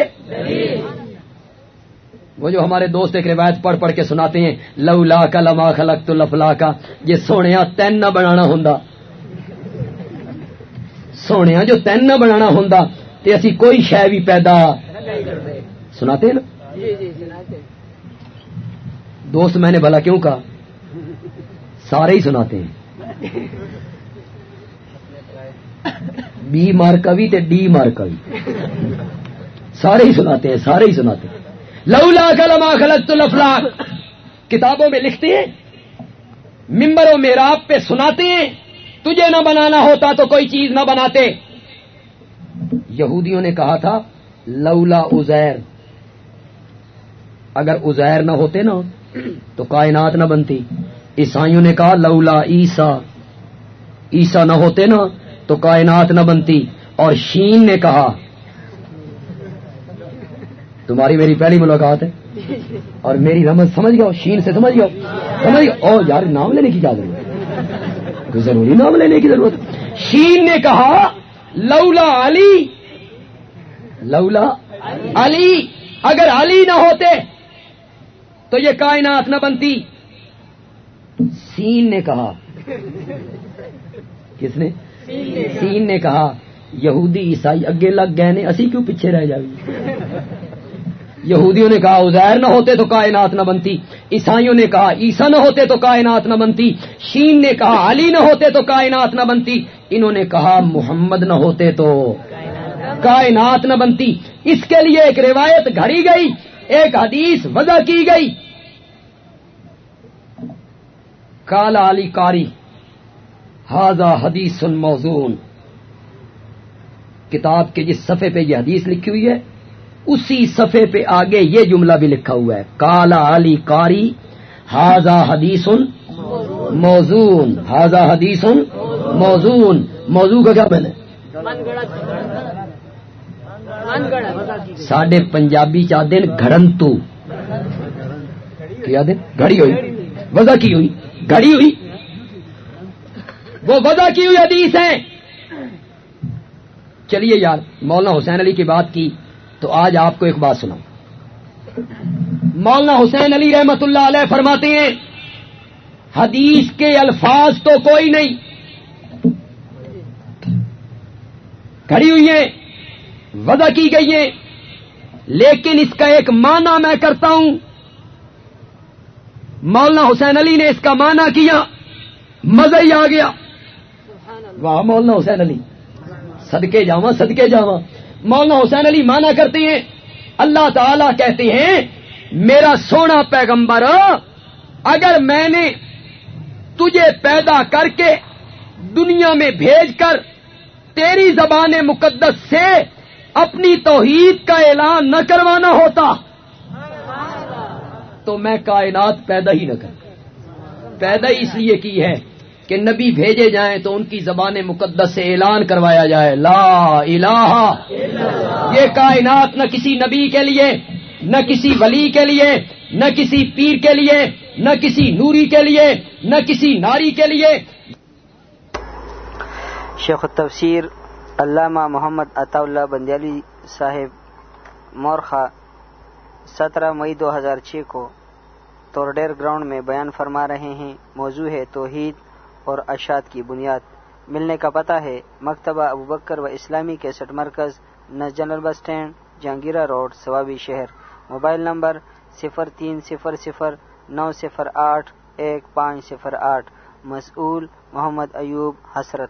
وہ جو ہمارے دوست ایک روایت پڑھ پڑھ کے سناتے ہیں لو لا کا لما خلق تو لفلا کا یہ سونے تین نہ بنانا ہوں سونے جو تین نہ بنانا ہوں تے اسی کوئی شہ بھی پیدا سناتے ہیں نا؟ دوست میں نے بھلا کیوں کہا؟ سارے ہی سناتے ہیں۔ بی مارکا بھی تے ڈی مارکا بھی سارے ہی سناتے ہیں سارے ہی سناتے ہیں۔ لولا کلما خلق تو کتابوں میں لکھتے ہیں ممبر و میراب پہ سناتے ہیں، تجھے نہ بنانا ہوتا تو کوئی چیز نہ بناتے۔ یہودیوں نے کہا تھا، لولا ازیر اگر ازیر نہ ہوتے نا، تو کائنات نہ بنتی۔ عیسائیوں نے کہا، لولا عیسا عیسا نہ ہوتے نا، تو کائنات نہ بنتی۔ اور شین نے کہا تمہاری میری پہلی ملاقات ہے۔ [LAUGHS] اور میری رمض سمجھ گیا شین سے سمجھ گیا سمجھ گیا اور یار نام لینے کی کیا ضرورت ضروری نام لینے کی ضرورت شین نے کہا لولا علی۔ لولا علی۔ اگر علی نہ ہوتے تو یہ کائنات نہ بنتی۔ سین نے کہا۔ کس نے؟ سین نے کہا یہودی عیسائی اگے لگ گئے نے اسی کیوں پیچھے رہ جائے؟ یہودیوں نے کہا ازیر نہ ہوتے تو کائنات نہ بنتی، عیسائیوں نے کہا عیسا نہ ہوتے تو کائنات نہ بنتی، شین نے کہا، علی نہ ہوتے تو کائنات نہ بنتی، انہوں نے کہا، محمد نہ ہوتے تو کائنات نہ بنتی۔ اس کے لیے ایک روایت گھڑی گئی، ایک حدیث وضع کی گئی۔ کالا علی کاری ہاضا حدیث موزون۔ کتاب کے جس صفحے پہ یہ حدیث لکھی ہوئی ہے اسی صفحے پہ آگے یہ جملہ بھی لکھا ہوا ہے۔ کالا علی کاری ہاضا حدیث موزون۔ ہاضا حدیث موزون۔ موضوع کا کیا بنے ساڈے پنجابی چاہ دن گھڑنتو کیا دن؟ گھڑی ہوئی۔ وضع کی ہوئی۔ گھڑی ہوئی۔ وہ وضع کی ہوئی حدیث ہے۔ چلیے یار، مولانا حسین علی کی بات کی۔ تو آج آپ کو ایک بات سنا مولانا حسین علی رحمت اللہ علیہ فرماتے ہیں، حدیث کے الفاظ تو کوئی نہیں۔ کھڑی ہوئی ہے وضع کی گئی ہے لیکن اس کا ایک معنی میں کرتا ہوں۔ مولانا حسین علی نے اس کا معنی کیا، مزہ ہی آ گیا۔ واہ، مولانا حسین علی، صدقے جاواں صدقے جاواں۔ مولانا حسین علی مانا کرتے ہیں۔ اللہ تعالی کہتے ہیں، میرا سونا پیغمبر، اگر میں نے تجھے پیدا کر کے دنیا میں بھیج کر تیری زبان مقدس سے اپنی توحید کا اعلان نہ کروانا ہوتا، تو میں کائنات پیدا ہی نہ کر پیدا ہی اس لیے کی ہے کہ نبی بھیجے جائیں تو ان کی زبان مقدس سے اعلان کروایا جائے۔ لا الہ یہ کائنات نہ کسی نبی کے لیے، نہ کسی ولی کے لیے، نہ کسی پیر کے لیے، نہ کسی نوری کے لیے، نہ کسی ناری کے لیے۔ شیخ التفسیر علامہ محمد عطا اللہ بندیالی صاحب مورخہ سترہ مئی دو ہزار چھ کو توڑیر گراؤنڈ میں بیان فرما رہے ہیں۔ موضوع ہے توحید۔ اور اشاد کی بنیاد۔ ملنے کا پتہ ہے، مکتبہ ابوبکر و اسلامی کیسٹ مرکز، نس general bus stand, Jahangira road Swabi شہر۔ موبائل نمبر صفر تین صفر صفر نو صفر آٹھ ایک پانچ صفر آٹھ۔ مسئول محمد ایوب حسرت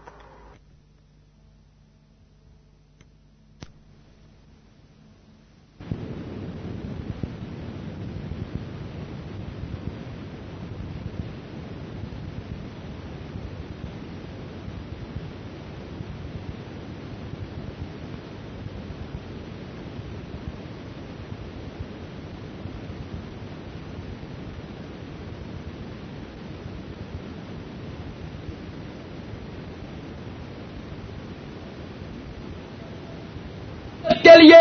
کے لیے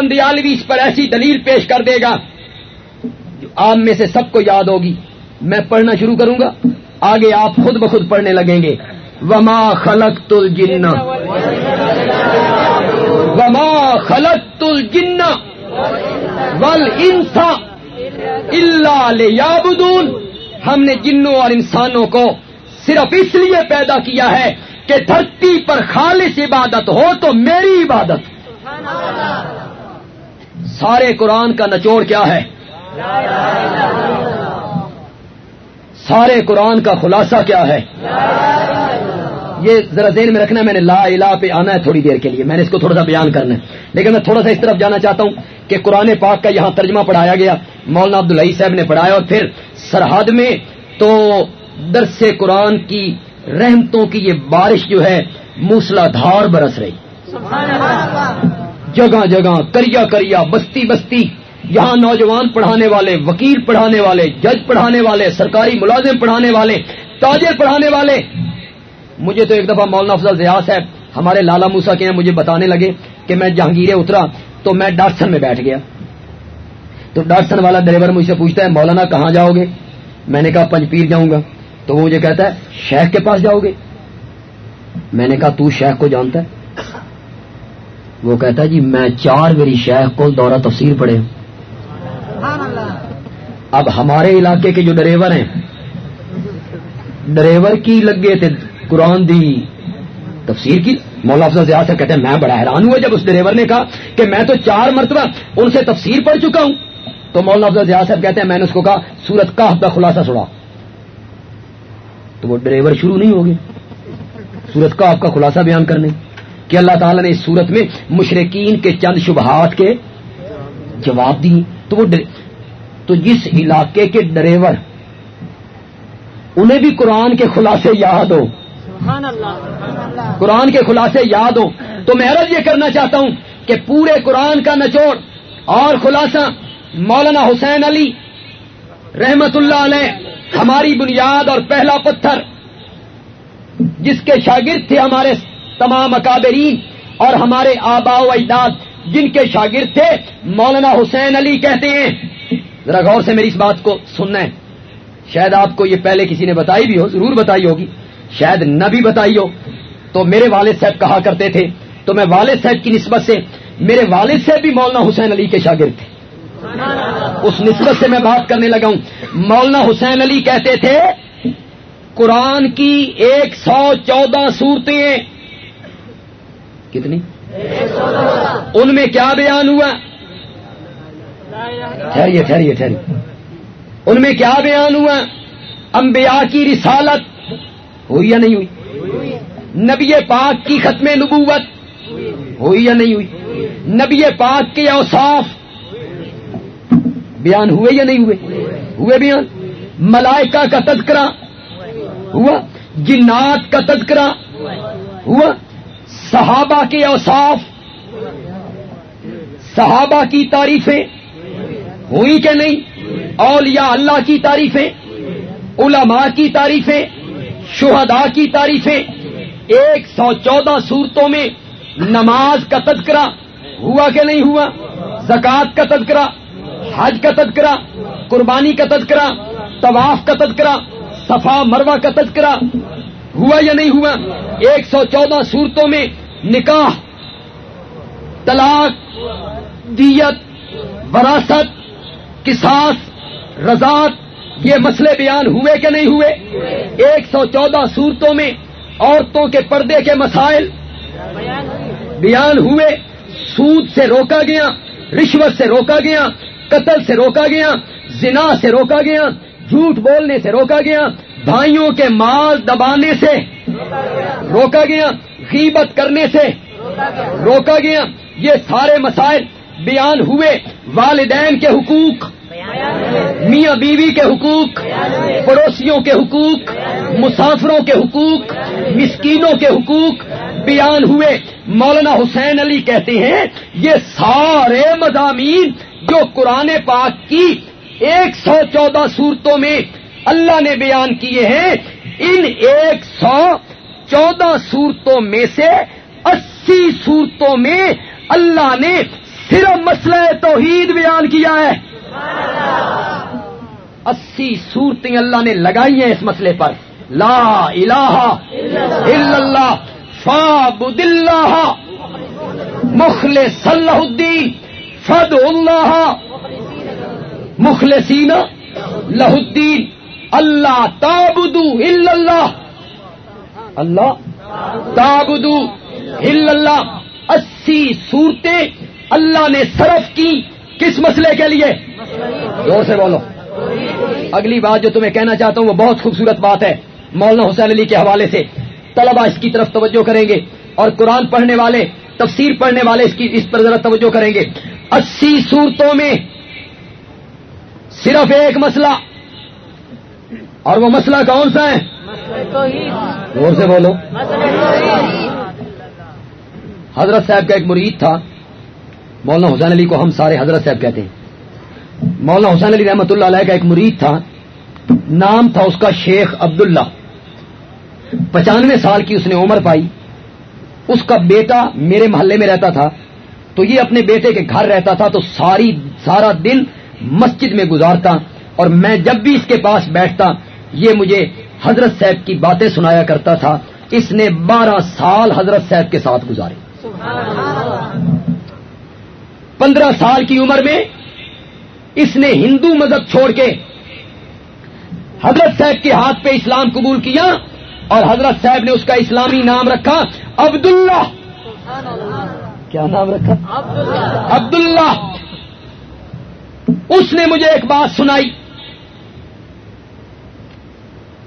بندیالوی اس پر ایسی دلیل پیش کر دے گا جو آپ میں سے سب کو یاد ہوگی۔ میں پڑھنا شروع کروں گا۔ آگے آپ خود بخود پڑھنے لگیں گے۔ وما خلق تل جن وما خلق تل جن ول انسا اللہ ہم نے جنوں اور انسانوں کو صرف اس لیے پیدا کیا ہے کہ دھرتی پر خالص عبادت ہو تو میری عبادت۔ سارے قرآن کا نچوڑ کیا ہے؟ سارے قرآن کا خلاصہ کیا ہے؟ یہ ذرا ذہن میں رکھنا، میں نے لا الہ پہ آنا ہے تھوڑی دیر کے لیے، میں نے اس کو تھوڑا سا بیان کرنا ہے۔ لیکن میں تھوڑا سا اس طرف جانا چاہتا ہوں کہ قرآن پاک کا یہاں ترجمہ پڑھایا گیا۔ مولانا عبدالعی صاحب نے پڑھایا اور پھر سرحد میں تو درس قرآن کی رحمتوں کی یہ بارش جو ہے موسلا دھار برس رہی۔ جگہ جگہ کریا کریا بستی بستی۔ یہاں نوجوان پڑھانے والے، وکیل پڑھانے والے، جج پڑھانے والے، سرکاری ملازم پڑھانے والے، تاجر پڑھانے والے۔ مجھے تو ایک دفعہ مولانا افضل ضیاء صاحب ہمارے لالا موسا کے ہیں، مجھے بتانے لگے کہ میں جہانگیرے اترا تو میں ڈاکسن میں بیٹھ گیا۔ تو ڈاکسن والا ڈرائیور مجھ سے پوچھتا ہے، مولانا کہاں جاؤ گے؟ میں نے کہا پنج پیر جاؤں گا۔ تو وہ مجھے کہتا ہے، شیخ کے پاس جاؤ گے۔ میں نے کہا، تو شیخ کو جانتا ہے؟ وہ کہتا ہے جی میں چار میری شیخ کو دورہ تفسیر پڑے اب ہمارے علاقے کے جو ڈرائیور ہیں، ڈرائیور کی لگے تھے قرآن دی تفسیر کی۔ مولا افضل زیاد سے کہتے ہیں، میں بڑا حیران ہوا جب اس ڈرائیور نے کہا کہ میں تو چار مرتبہ ان سے تفسیر پڑھ چکا ہوں۔ تو مولانا افضل زیاد صاحب کہتے ہیں، میں نے اس کو کہا، سورت کا کا خلاصہ سڑا تو وہ ڈرائیور شروع نہیں ہوگی سورت کا آپ کا خلاصہ بیان کرنے۔ کہ اللہ تعالیٰ نے اس صورت میں مشرقین کے چند شبہات کے جواب دیے تو وہ تو جس علاقے کے ڈرائیور انہیں بھی قرآن کے خلاصے یاد ہو۔ قرآن کے خلاصے یاد ہو۔ تو میں عرض یہ کرنا چاہتا ہوں کہ پورے قرآن کا نچوڑ اور خلاصہ مولانا حسین علی رحمت اللہ علیہ ہماری بنیاد اور پہلا پتھر جس کے شاگرد تھے ہمارے تمام اکابرین اور ہمارے آبا و اجداد جن کے شاگرد تھے، مولانا حسین علی کہتے ہیں۔ ذرا غور سے میری اس بات کو سننا ہے۔ شاید آپ کو یہ پہلے کسی نے بتائی بھی ہو، ضرور بتائی ہوگی۔ شاید نہ بھی بتائی ہو۔ تو میرے والد صاحب کہا کرتے تھے۔ تو میں والد صاحب کی نسبت سے، میرے والد صاحب بھی مولانا حسین علی کے شاگرد تھے۔ اس نسبت سے میں بات کرنے لگا ہوں۔ مولانا حسین علی کہتے تھے، قرآن کی ایک سو چودہ صورتیں کتنی؟ ان میں کیا بیان ہوا؟ ٹھہریے ٹھہریے ٹھہریے۔ ان میں کیا بیان ہوا؟ انبیاء کی رسالت۔ ہوئی یا نہیں ہوئی؟ نبی پاک کی ختم نبوت۔ ہوئی یا نہیں ہوئی؟ نبی پاک کے اوصاف۔ بیان ہوئے یا نہیں ہوئے؟ ہوئے بیان۔ ملائکہ کا تذکرہ۔ ہوا؟ جنات کا تذکرہ۔ ہوا؟ صحابہ کے اوصاف، صحابہ کی تعریفیں ہوئی کہ نہیں؟ اولیاء اللہ کی تعریفیں، علماء کی تعریفیں، شہداء کی تعریفیں، ایک سو چودہ صورتوں میں نماز کا تذکرہ ہوا کہ نہیں ہوا؟ زکوٰۃ کا تذکرہ، حج کا تذکرہ، قربانی کا تذکرہ، طواف کا تذکرہ، صفا مروا کا تذکرہ ہوا یا نہیں ہوا؟ ایک سو چودہ صورتوں میں نکاح، طلاق، دیت، وراثت کساس رضاط یہ مسئلے بیان ہوئے کہ نہیں ہوئے؟ ایک سو چودہ صورتوں میں عورتوں کے پردے کے مسائل بیان ہوئے، سود سے روکا گیا، رشوت سے روکا گیا، قتل سے روکا گیا، زنا سے روکا گیا، جھوٹ بولنے سے روکا گیا، بھائیوں کے مال دبانے سے روکا گیا غیبت کرنے سے روکا گیا۔ یہ سارے مسائل بیان ہوئے۔ والدین کے حقوق، میاں بیوی کے حقوق، پڑوسیوں کے حقوق، مسافروں کے حقوق، مسکینوں کے حقوق بیان ہوئے۔ مولانا حسین علی کہتے ہیں، یہ سارے مضامین جو قرآن پاک کی ایک سو چودہ صورتوں میں اللہ نے بیان کیے ہیں، ان ایک سو چودہ صورتوں میں سے اسی صورتوں میں اللہ نے صرف مسئلہ توحید بیان کیا ہے۔ اسی صورتیں اللہ نے لگائی ہیں اس مسئلے پر۔ لا الہ الا اللہ فابد اللہ مخلص صلی الدین فد اللہ مخلصین لہ الدین اللہ تابدو اللہ اللہ تابدو اللہ اسی صورتیں اللہ نے صرف کی کس مسئلے کے لیے؟ زور سے بولو۔ اگلی بات جو تمہیں کہنا چاہتا ہوں، وہ بہت خوبصورت بات ہے، مولانا حسین علی کے حوالے سے۔ طلبا اس کی طرف توجہ کریں گے اور قرآن پڑھنے والے، تفسیر پڑھنے والے اس کی، اس پر ذرا توجہ کریں گے۔ اسی صورتوں میں صرف ایک مسئلہ اور وہ مسئلہ کون سا ہے؟ زور سے بولو۔ حضرت صاحب کا ایک مرید تھا۔ مولانا حسین علی کو ہم سارے حضرت صاحب کہتے ہیں۔ مولانا حسین علی رحمت اللہ علیہ کا ایک مرید تھا۔ نام تھا اس کا شیخ عبداللہ۔ پچانوے سال کی اس نے عمر پائی۔ اس کا بیٹا میرے محلے میں رہتا تھا۔ تو یہ اپنے بیٹے کے گھر رہتا تھا۔ تو ساری سارا دن مسجد میں گزارتا۔ اور میں جب بھی اس کے پاس بیٹھتا یہ مجھے حضرت صاحب کی باتیں سنایا کرتا تھا۔ اس نے بارہ سال حضرت صاحب کے ساتھ گزارے۔ پندرہ سال کی عمر میں اس نے ہندو مذہب چھوڑ کے حضرت صاحب کے ہاتھ پہ اسلام قبول کیا اور حضرت صاحب نے اس کا اسلامی نام رکھا عبداللہ۔ کیا نام رکھا؟ عبداللہ۔ اس نے مجھے ایک بات سنائی۔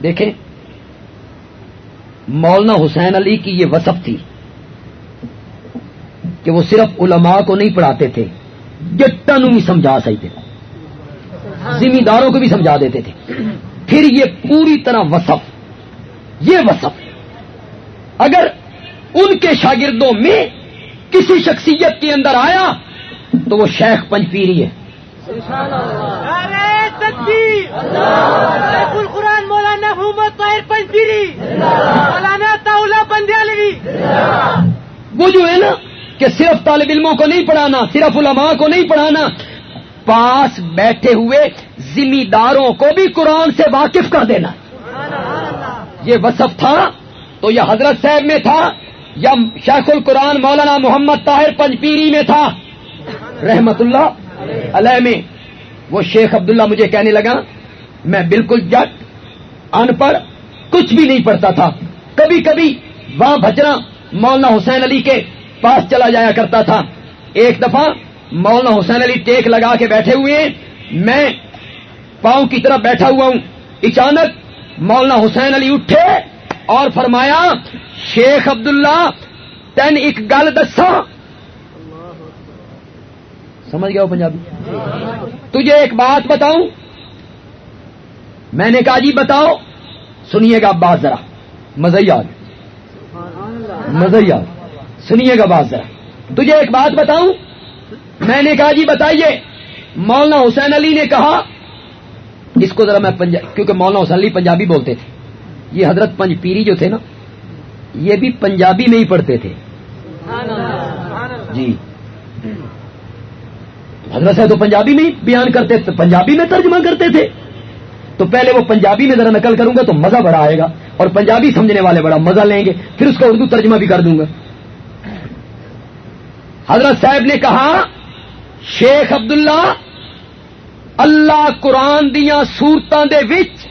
دیکھیں، مولانا حسین علی کی یہ وصف تھی کہ وہ صرف علماء کو نہیں پڑھاتے تھے جٹن بھی سمجھا سکتے ذمہ داروں کو بھی سمجھا دیتے تھے۔ پھر یہ پوری طرح وصف، یہ وصف، اگر ان کے شاگردوں میں کسی شخصیت کے اندر آیا تو وہ شیخ پنج پیری ہے قرآن مولانا محمد طاہر پنجپیری مولانا تاؤلہ بندیالوی۔ وہ جو ہے نا کہ صرف طالب علموں کو نہیں پڑھانا، صرف علماء کو نہیں پڑھانا، پاس بیٹھے ہوئے ذمہ داروں کو بھی قرآن سے واقف کر دینا۔ یہ وصف تھا تو یہ حضرت صاحب میں تھا، یا شیخ القرآن مولانا محمد طاہر پنجپیری میں تھا۔ رحمت اللہ علیہ میں۔ وہ شیخ عبداللہ مجھے کہنے لگا، میں بالکل جٹ، ان پڑھ، کچھ بھی نہیں پڑھتا تھا۔ کبھی کبھی وہاں بھجنا مولانا حسین علی کے پاس چلا جایا کرتا تھا۔ ایک دفعہ مولانا حسین علی ٹیک لگا کے بیٹھے ہوئے میں پاؤں کی طرف بیٹھا ہوا ہوں۔ اچانک مولانا حسین علی اٹھے اور فرمایا، شیخ عبداللہ، تین ایک گل دسا سمجھ گیا ہو پنجابی؟ تجھے ایک بات بتاؤں؟ میں نے کہا جی بتاؤ، سنیے گا بات ذرا۔ مزہ یاد مزہ یاد سنیے گا بات ذرا۔ تجھے ایک بات بتاؤں؟ میں نے کہا جی بتائیے، مولانا حسین علی نے کہا، اس کو ذرا میں کیونکہ مولانا حسین علی پنجابی بولتے تھے۔ یہ حضرت پنج پیری جو تھے نا، یہ بھی پنجابی میں ہی پڑھتے تھے۔ جی۔ حضرت صاحب تو پنجابی میں بیان کرتے تھے، پنجابی میں ترجمہ کرتے تھے۔ تو پہلے وہ پنجابی میں ذرا نقل کروں گا تو مزہ بڑا آئے گا۔ اور پنجابی سمجھنے والے بڑا مزہ لیں گے۔ پھر اس کا اردو ترجمہ بھی کر دوں گا۔ حضرت صاحب نے کہا، شیخ عبداللہ، اللہ قرآن دیا سورتوں دے وچ،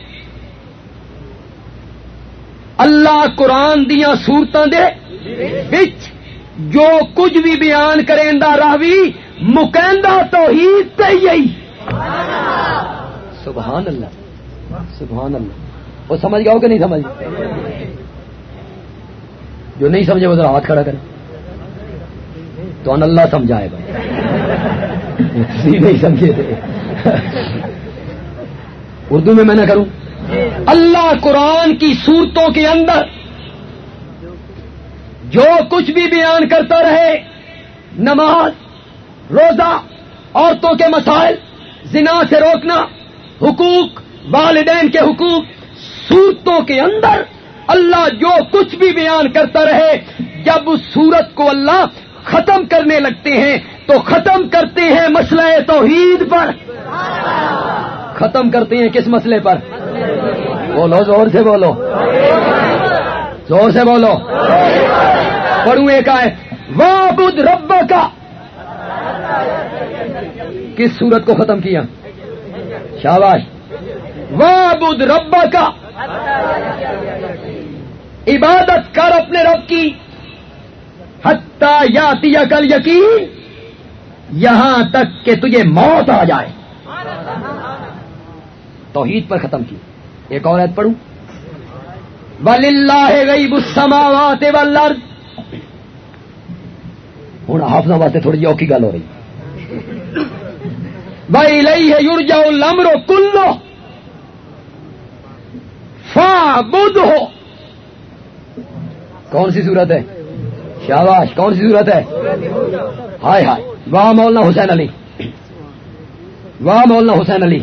اللہ قرآن دیا سورتوں دے وچ جو کچھ بھی بیان کریں راوی مکیندا تو ہی سبحان اللہ سبحان اللہ۔ وہ سمجھ گیا ہو کہ نہیں سمجھ؟ جو نہیں سمجھے وہ ذرا ہاتھ کھڑا کرے تو ان اللہ سمجھائے گا۔ نہیں سمجھے اردو میں میں نہ کروں۔ اللہ قرآن کی صورتوں کے اندر جو کچھ بھی بیان کرتا رہے، نماز روزہ، عورتوں کے مسائل، زنا سے روکنا، حقوق، والدین کے حقوق، صورتوں کے اندر اللہ جو کچھ بھی بیان کرتا رہے، جب اس صورت کو اللہ ختم کرنے لگتے ہیں، تو ختم کرتے ہیں مسئلہ توحید پر۔ ختم کرتے ہیں کس مسئلے پر؟ بولو، زور سے بولو۔ زور سے بولو۔ پڑھوں ایک آئے واہ بدھ رب کا کس صورت کو ختم کیا؟ شاباش۔ واہ بدھ رب کا عبادت کر اپنے رب کی۔ حتہ یا تیا کل یقین یہاں تک کہ تجھے موت آ جائے۔ توحید پر ختم کی۔ ایک اور عید پڑھوں۔ ول اللہ گئی بسماوات ولر ہوں، حافظ واسطے تھوڑی جی اوکھی گل ہو رہی۔ بھائی لئی ہے یور جاؤ لمرو کلو فا بدھ ہو کون سی صورت ہے؟ شاباش، کون سی صورت ہے؟ ہائے ہائے، واہ مولانا حسین علی۔ واہ مولانا حسین علی۔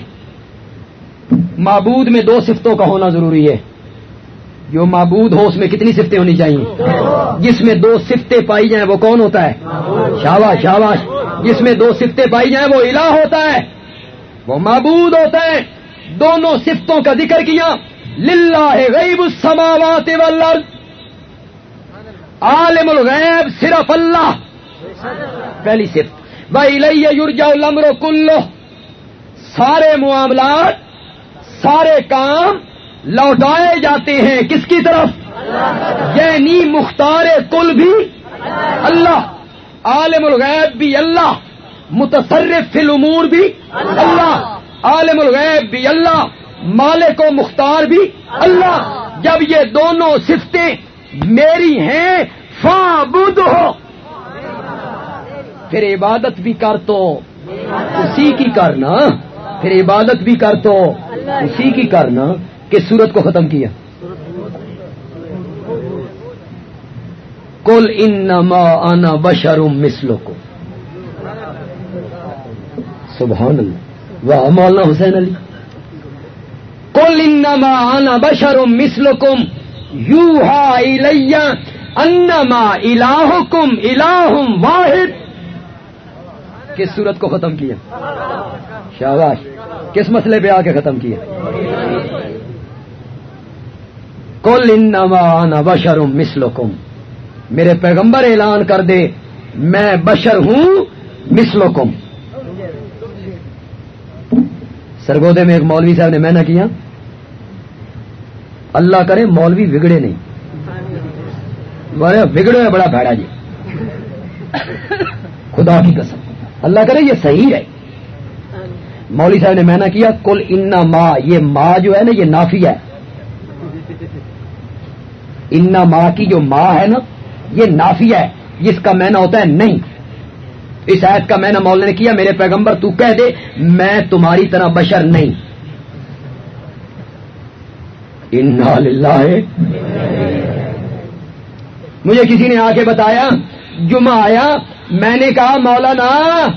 معبود میں دو صفتوں کا ہونا ضروری ہے۔ جو معبود ہو، اس میں کتنی سفتیں ہونی چاہیے؟ جس میں دو سفتیں پائی جائیں، وہ کون ہوتا ہے؟ شاباش شاباش۔ جس میں دو سفتیں پائی جائیں وہ الہ ہوتا ہے، وہ معبود ہوتا ہے۔ دونوں سفتوں کا ذکر کیا، للہ غیب السماوات والارض۔ عالم الغیب صرف اللہ۔ پہلی صرف بھائی یورجا لمرو کلو سارے معاملات، سارے کام لوٹائے جاتے ہیں کس کی طرف؟ یعنی مختار کل بھی اللہ۔ عالم الغیب بھی اللہ، متصرف فی الامور بھی اللہ، عالم الغیب بھی اللہ، مالک و مختار بھی اللہ۔ جب یہ دونوں صفتیں میری ہیں فا ہو۔ پھر عبادت بھی کر تو، اسی کی کرنا۔ پھر عبادت بھی کر تو، اسی کی کرنا کہ سورت کو ختم کیا۔ کل انما انا بشرم مسلو کو سبحان اللہ. واہ مولانا حسین علی. کل انما انا بشرم مسلکم یو ہا انما الہکم الہم واحد. کس صورت کو ختم کیا؟ شاباش. کس مسئلے پہ آ کے ختم کیا؟ کل انما انا بشرم مسلکم میرے پیغمبر اعلان کر دے، میں بشر ہوں مسلکم سرگودے میں ایک مولوی صاحب نے میں نہ کیا۔ اللہ کرے مولوی بگڑے نہیں۔ بگڑے بڑا بھڑا جی۔ خدا کی قسم۔ اللہ کرے یہ صحیح ہے۔ مولوی صاحب نے میں نہ کیا کل انا ماں یہ ماں جو ہے نا، یہ نافی ہے۔ انا ماں کی جو ماں ہے نا یہ نافی ہے، جس کا مینا ہوتا ہے نہیں۔ اس آیت کا میں نے مولا نے کیا، میرے پیغمبر تو کہہ دے، میں تمہاری طرح بشر نہیں۔ مجھے کسی نے آ کے بتایا، جمعہ آیا، میں نے کہا، مولانا،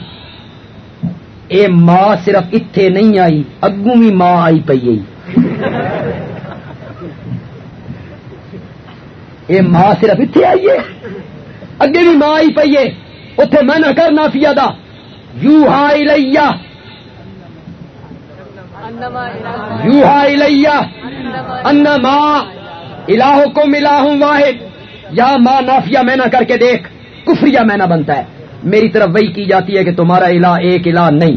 اے ماں صرف اتھے نہیں آئی، اگوں بھی ماں آئی پی اے ماں صرف اتھے آئی ہے۔ اگے بھی ماں آئی پی ہے۔ اتے میں نہ کرنا فیا دا یو ہائی لیا یو ہائی لیا ان ماں الہوں کو ملا ہوں واحد۔ یا ماں نافیا میں نہ کر کے دیکھ۔ کفریا میں نہ بنتا ہے۔ میری طرف وہی کی جاتی ہے کہ تمہارا الہ ایک الہ نہیں۔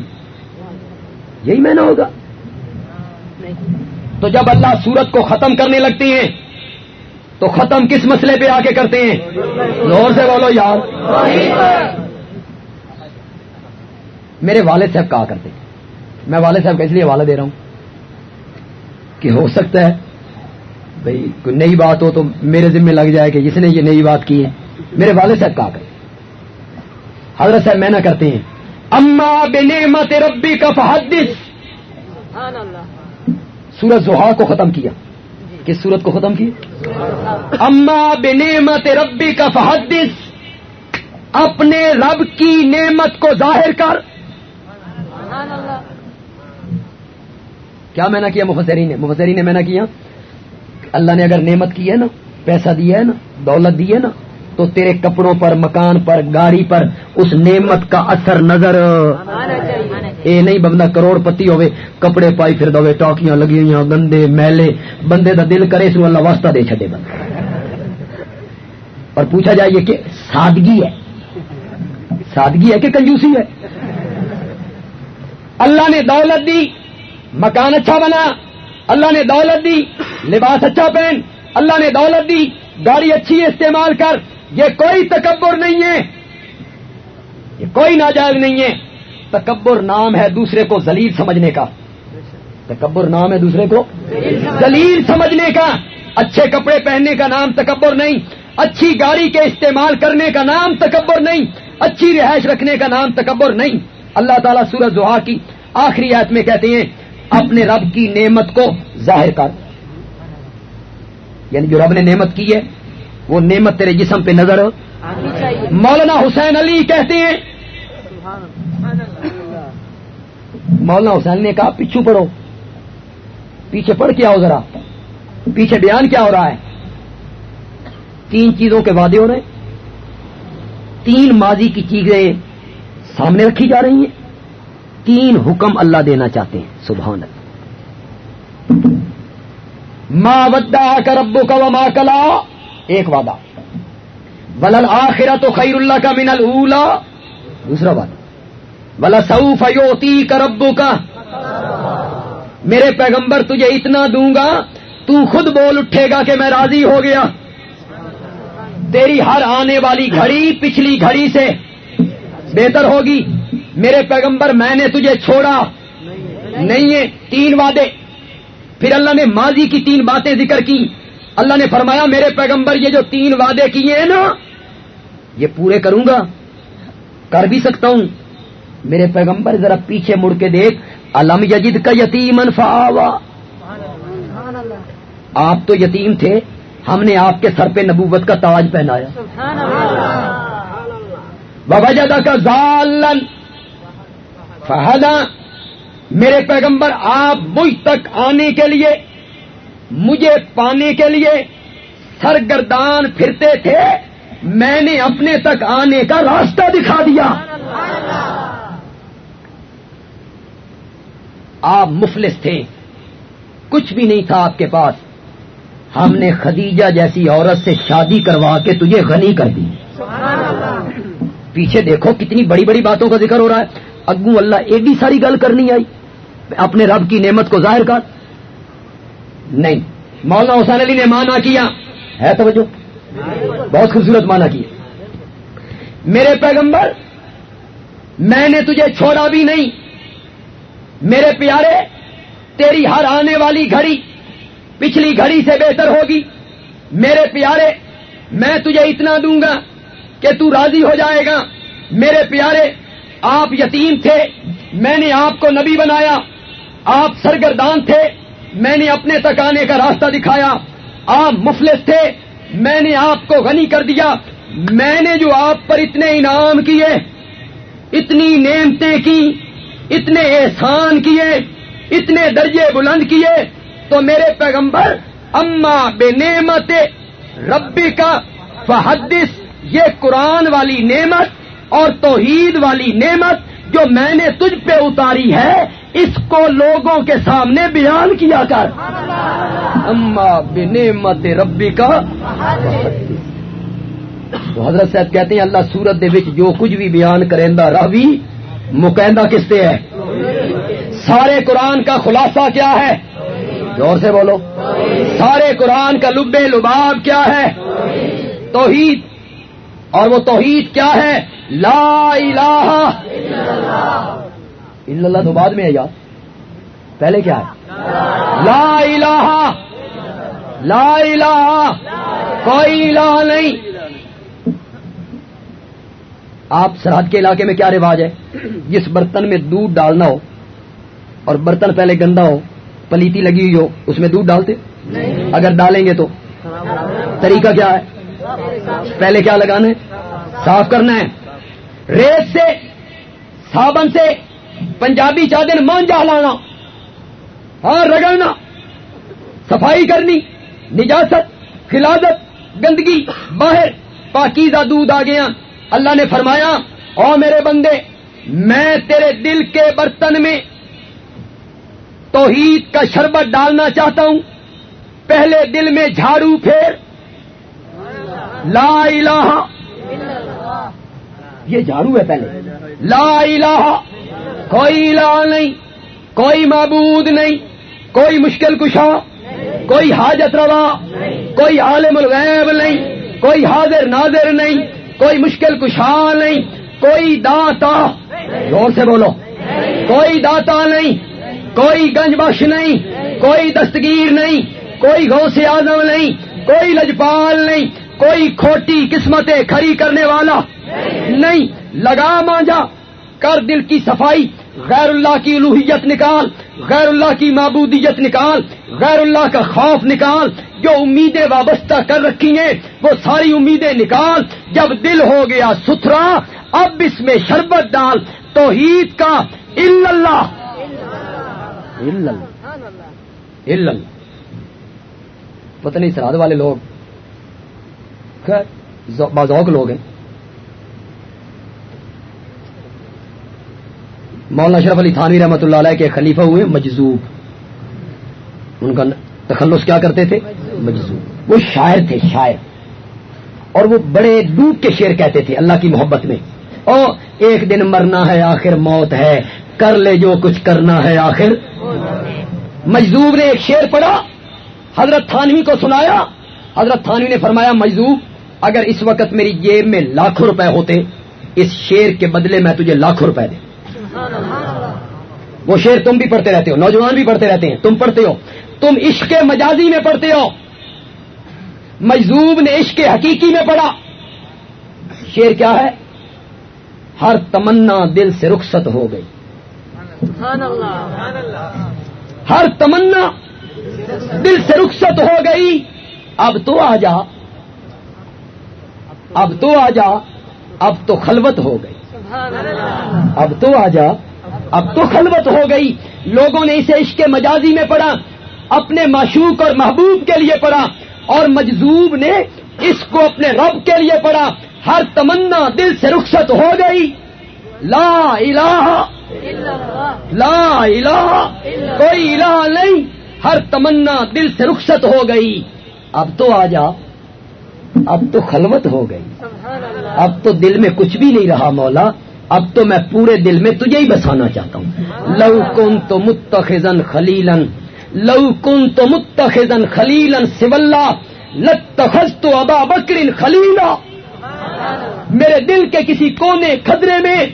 یہی میں نہ ہوگا۔ تو جب اللہ سورت کو ختم کرنے لگتی ہیں تو ختم کس مسئلے پہ آ کے کرتے ہیں؟ زور سے بولو یار۔ میرے والد صاحب کہا کرتے میں والد صاحب کا اس لیے حوالہ دے رہا ہوں کہ ہو سکتا ہے بھائی کوئی نئی بات ہو تو میرے ذمہ لگ جائے کہ جس نے یہ نئی بات کی ہے۔ میرے والد صاحب کہا کرتے حضرت صاحب میں نہ کرتے ہیں۔ اما بنعمت ربی کا فحدث سورج زحا کو ختم کیا۔ کس صورت کو ختم کی؟ اما بے نعمت ربی کا فحدث، اپنے رب کی نعمت کو ظاہر کر۔ کیا میں نے کیا مفسرین نے؟ مفسرین نے میں نے کیا؟ اللہ نے اگر نعمت کی ہے نا، پیسہ دیا ہے نا، دولت دی ہے نا، تو تیرے کپڑوں پر، مکان پر، گاڑی پر اس نعمت کا اثر نظر۔ اے نہیں بندہ کروڑ پتی ہوئے، کپڑے پائی پھر دوے ٹاکیاں لگی ہوئی گندے میلے، بندے دا دل کرے، اس اللہ واسطہ دے چھڈے بندہ اور پوچھا جائے کہ سادگی ہے؟ سادگی ہے کہ کنجوسی ہے؟ اللہ نے دولت دی، مکان اچھا بنا، اللہ نے دولت دی، لباس اچھا پہن، اللہ نے دولت دی، گاڑی اچھی استعمال کر، یہ کوئی تکبر نہیں ہے۔ یہ کوئی ناجائز نہیں ہے۔ تکبر نام ہے دوسرے کو زلیل سمجھنے کا۔ تکبر نام ہے دوسرے کو زلیل سمجھنے کا۔ اچھے کپڑے پہننے کا نام تکبر نہیں۔ اچھی گاڑی کے استعمال کرنے کا نام تکبر نہیں۔ اچھی رہائش رکھنے کا نام تکبر نہیں۔ اللہ تعالیٰ سورج زحا کی آخری آیت میں کہتے ہیں اپنے رب کی نعمت کو ظاہر کر۔ یعنی جو رب نے نعمت کی ہے وہ نعمت تیرے جسم پہ نظر۔ مولانا حسین علی کہتے ہیں مولانا حسین نے کہا پیچھو پڑھو۔ پیچھے پڑھ کیا ہو ذرا۔ پیچھے بیان کیا ہو رہا ہے؟ تین چیزوں کے وعدے ہو رہے ہیں۔ تین ماضی کی چیزیں سامنے رکھی جا رہی ہیں۔ تین حکم اللہ دینا چاہتے ہیں۔ سبحان اللہ۔ ماں ودا کر ابو کا ماں کلا ایک وعدہ۔ ولل آخرا تو خیر اللہ کا من اولا دوسرا وعدہ۔ بلا سعف فیوتی کر ابو کا میرے پیغمبر تجھے اتنا دوں گا، تو خود بول اٹھے گا کہ میں راضی ہو گیا۔ تیری ہر آنے والی گھڑی پچھلی گھڑی سے بہتر ہوگی۔ میرے پیغمبر، میں نے تجھے چھوڑا۔ نہیں ہے، تین وعدے۔ پھر اللہ نے ماضی کی تین باتیں ذکر کی۔ اللہ نے فرمایا، میرے پیغمبر، یہ جو تین وعدے کیے ہیں نا، یہ پورے کروں گا۔ کر بھی سکتا ہوں۔ میرے پیغمبر ذرا پیچھے مڑ کے دیکھ علم یجد کا یتیم فاوا آپ تو یتیم تھے، ہم نے آپ کے سر پہ نبوت کا تاج پہنایا۔ بابا جادا کا ذالن فہدا۔ میرے پیغمبر، آپ مجھ تک آنے کے لیے، مجھے پانے کے لیے سرگردان پھرتے تھے، میں نے اپنے تک آنے کا راستہ دکھا دیا۔ آپ مفلس تھے۔ کچھ بھی نہیں تھا آپ کے پاس۔ ہم نے خدیجہ جیسی عورت سے شادی کروا کے تجھے غنی کر دی۔ پیچھے دیکھو کتنی بڑی بڑی باتوں کا ذکر ہو رہا ہے۔ اگو اللہ ایڈی ساری گل کرنی آئی۔ اپنے رب کی نعمت کو ظاہر کر۔ نہیں، مولانا حسین علی نے مانا کیا۔ ہے توجہ۔ بہت خوبصورت مانا کیا۔ میرے پیغمبر، میں نے تجھے چھوڑا بھی نہیں۔ میرے پیارے، تیری ہر آنے والی گھڑی پچھلی گھڑی سے بہتر ہوگی۔ میرے پیارے، میں تجھے اتنا دوں گا کہ تو راضی ہو جائے گا۔ میرے پیارے، آپ یتیم تھے، میں نے آپ کو نبی بنایا۔ آپ سرگردان تھے، میں نے اپنے تک آنے کا راستہ دکھایا۔ آپ مفلس تھے، میں نے آپ کو غنی کر دیا۔ میں نے جو آپ پر اتنے انعام کیے، اتنی نعمتیں کی اتنے احسان کیے، اتنے درجے بلند کیے، تو میرے پیغمبر، اما بے نعمت ربی کا فحدث، یہ قرآن والی نعمت اور توحید والی نعمت جو میں نے تجھ پہ اتاری ہے، اس کو لوگوں کے سامنے بیان کیا کر۔ اما بے نعمت ربی کا تو حضرت صاحب کہتے ہیں، اللہ سورت دے وچ جو کچھ بھی بیان کریں راوی مکیندہ کس سے ہے؟ سارے قرآن کا خلاصہ کیا ہے؟ زور سے بولو۔ سارے قرآن کا لبے لباب کیا ہے؟ توحید۔ اور وہ توحید کیا ہے؟ لا الہ الا اللہ۔ تو بعد میں ہے یار پہلے کیا ہے؟ لا الہ۔ لا الہ۔ کوئی الہ نہیں۔ آپ سرحد کے علاقے میں کیا رواج ہے؟ جس برتن میں دودھ ڈالنا ہو اور برتن پہلے گندا ہو، پلیتی لگی ہوئی ہو، اس میں دودھ ڈالتے؟ اگر ڈالیں گے تو؟ طریقہ کیا ہے؟ پہلے کیا لگانا ہے؟ صاف کرنا ہے۔ ریت سے، صابن سے، پنجابی چادر مانجا لانا اور رگڑنا۔ صفائی کرنی، نجاست خلادت گندگی، باہر، پاکیزہ دودھ آ گیا اللہ نے فرمایا، او میرے بندے، میں تیرے دل کے برتن میں توحید کا شربت ڈالنا چاہتا ہوں۔ پہلے دل میں جھاڑو پھیر۔ لا الہ یہ جھاڑو ہے پہلے۔ لا الہ کوئی الہ نہیں، کوئی معبود نہیں، کوئی مشکل کشا، کوئی حاجت روا، کوئی عالم الغیب نہیں، کوئی حاضر ناظر نہیں کوئی مشکل کشا نہیں، کوئی داتا۔ زور سے بولو۔ کوئی داتا نہیں، کوئی گنج بخش نہیں، کوئی دستگیر نہیں، کوئی غوث اعظم نہیں، کوئی لجپال نہیں، کوئی کھوٹی قسمتیں کھڑی کرنے والا نہیں۔ لگا مانجا، کر دل کی صفائی۔ غیر اللہ کی الوحیت نکال، غیر اللہ کی معبودیت نکال، غیر اللہ کا خوف نکال، جو امیدیں وابستہ کر رکھی ہیں، وہ ساری امیدیں نکال، جب دل ہو گیا ستھرا، اب اس میں شربت ڈال، توحید کا اللہ۔ پتہ نہیں سرحد والے لوگ بازوق لوگ ہیں۔ مولانا اشرف علی تھانوی رحمۃ اللہ علیہ کے خلیفہ ہوئے مجزوب ان کا تخلص کیا کرتے تھے؟ مجزوب وہ شاعر تھے، شاعر۔ اور وہ بڑے ڈوب کے شعر کہتے تھے اللہ کی محبت میں۔ او، ایک دن مرنا ہے، آخر موت ہے۔ کر لے جو کچھ کرنا ہے، آخر۔ مجذوب نے ایک شعر پڑھا، حضرت تھانوی کو سنایا۔ حضرت تھانوی نے فرمایا، مجذوب، اگر اس وقت میری جیب میں لاکھوں روپے ہوتے، اس شیر کے بدلے میں تجھے لاکھوں روپے دے۔ وہ شیر تم بھی پڑھتے رہتے ہو، نوجوان بھی پڑھتے رہتے ہیں، تم پڑھتے ہو۔ تم عشق مجازی میں پڑھتے ہو۔ مجذوب نے عشق حقیقی میں پڑھا۔ شیر کیا ہے؟ ہر تمنا دل سے رخصت ہو گئی۔ ہر تمنا دل سے رخصت ہو گئی۔ اب تو آ جا۔ اب تو آ جا۔ اب تو خلوت ہو گئی۔ اب تو آ جا اب تو خلوت ہو گئی۔ لوگوں نے اسے عشق مجازی میں پڑھا، اپنے معشوق اور محبوب کے لیے پڑھا، اور مجذوب نے اس کو اپنے رب کے لیے پڑھا۔ ہر تمنا دل سے رخصت ہو گئی۔ لا الہ لا الہ کوئی الہ نہیں۔ ہر تمنا دل سے رخصت ہو گئی۔ اب تو آ جا اب تو خلوت ہو گئی۔ اب تو دل میں کچھ بھی نہیں رہا مولا۔ اب تو میں پورے دل میں تجھے ہی بسانا چاہتا ہوں۔ لو کن تو متخن خلیلن لو کن تو متخن خلیلن سولہ لتخذ تو ابا بکرین خلیلا۔ میرے دل کے کسی کونے خدرے میں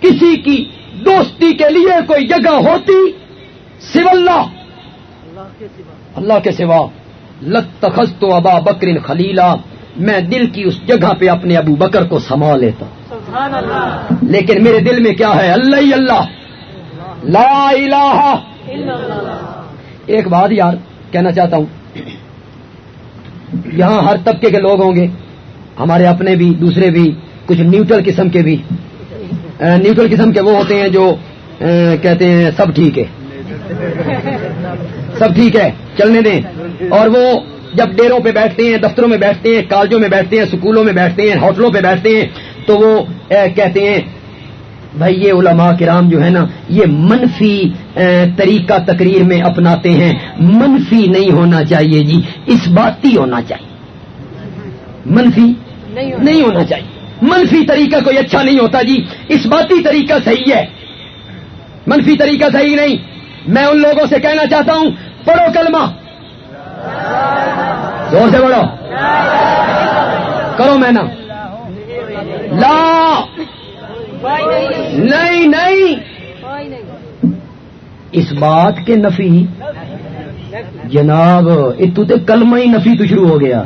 کسی کی دوستی کے لیے کوئی جگہ ہوتی سولہ اللہ۔ کے سوا لتخذ تو ابا بکرین خلیلا، میں دل کی اس جگہ پہ اپنے ابو بکر کو سما لیتا۔ لیکن میرے دل میں کیا ہے؟ اللہ ہی اللہ. لا الہ ایک بات یار کہنا چاہتا ہوں. یہاں ہر طبقے کے لوگ ہوں گے. ہمارے اپنے بھی دوسرے بھی کچھ نیوٹرل قسم کے بھی. نیوٹرل قسم کے وہ ہوتے ہیں جو کہتے ہیں سب ٹھیک ہے. سب ٹھیک ہے چلنے دیں. اور وہ جب ڈیروں پہ بیٹھتے ہیں دفتروں میں بیٹھتے ہیں کالجوں میں بیٹھتے ہیں اسکولوں میں بیٹھتے ہیں ہوٹلوں پہ بیٹھتے ہیں تو وہ کہتے ہیں بھائی یہ علماء کرام جو ہے نا یہ منفی طریقہ تقریر میں اپناتے ہیں۔ منفی نہیں ہونا چاہیے جی اس باتی ہونا چاہیے۔ منفی نہیں ہونا چاہیے۔ منفی طریقہ کوئی اچھا نہیں ہوتا جی اس باتی طریقہ صحیح ہے۔ منفی طریقہ صحیح نہیں۔ میں ان لوگوں سے کہنا چاہتا ہوں پڑھو کلمہ۔ زور سے بڑھو کرو میں نا۔ لا! نہیں نہیں! اس بات کے نفی جناب، اتو تے کلمہ ہی نفی تو شروع ہو گیا۔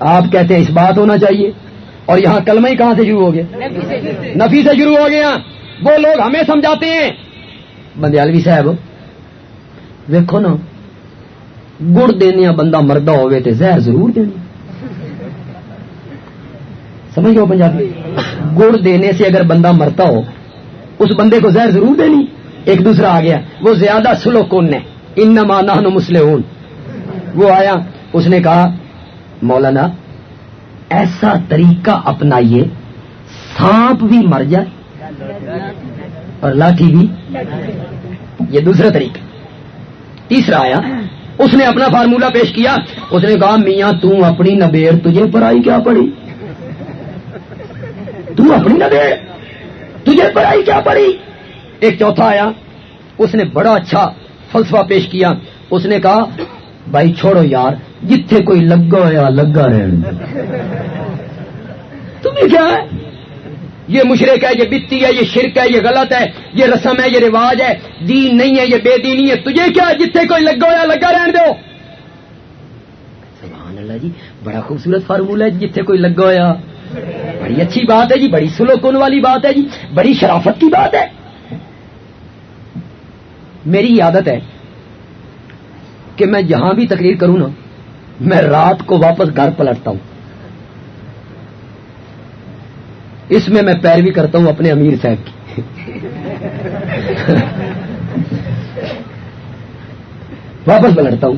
آپ کہتے ہیں اس بات ہونا چاہیے، اور یہاں کلمہ ہی کہاں سے شروع ہو گیا؟ نفی سے شروع ہو گیا۔ وہ لوگ ہمیں سمجھاتے ہیں۔ بندیالوی صاحب دیکھو نا، گڑ دینے بندہ مردہ ہوئے تے زہر ضرور دینا سمجھ گو پنجابی گڑ دینے سے اگر بندہ مرتا ہو، اس بندے کو زہر ضرور دینی۔ ایک دوسرا آ گیا، وہ زیادہ سلو کون نے ان مانا مسلم وہ آیا، اس نے کہا، مولانا، ایسا طریقہ اپنائیے، سانپ بھی مر جائے اور لاٹھی بھی۔ یہ دوسرا طریقہ۔ تیسرا آیا، اس نے اپنا فارمولہ پیش کیا۔ اس نے کہا، میاں تم اپنی نبیر تجھے پڑھائی کیا پڑھی تو اپنی نبیر تجھے پڑھائی کیا پڑھی؟ ایک چوتھا آیا، اس نے بڑا اچھا فلسفہ پیش کیا۔ اس نے کہا، بھائی چھوڑو یار، جتھے کوئی لگا ہوا لگا رہے تمہیں کیا ہے؟ یہ مشرق ہے، یہ بتی ہے، یہ شرک ہے، یہ غلط ہے، یہ رسم ہے، یہ رواج ہے۔ دین نہیں ہے، یہ بے دینی ہے۔ تجھے کیا جتنے کوئی لگا ہوا لگا رہن دو۔ سبحان اللہ جی بڑا خوبصورت فارمولہ ہے جتنے کوئی لگا ہوا بڑی اچھی بات ہے جی بڑی سلو کن والی بات ہے جی بڑی شرافت کی بات ہے۔ میری عادت ہے کہ میں جہاں بھی تقریر کروں نا، میں رات کو واپس گھر پلٹتا ہوں۔ اس میں میں پیروی کرتا ہوں اپنے امیر صاحب کی۔ واپس پلٹتا ہوں۔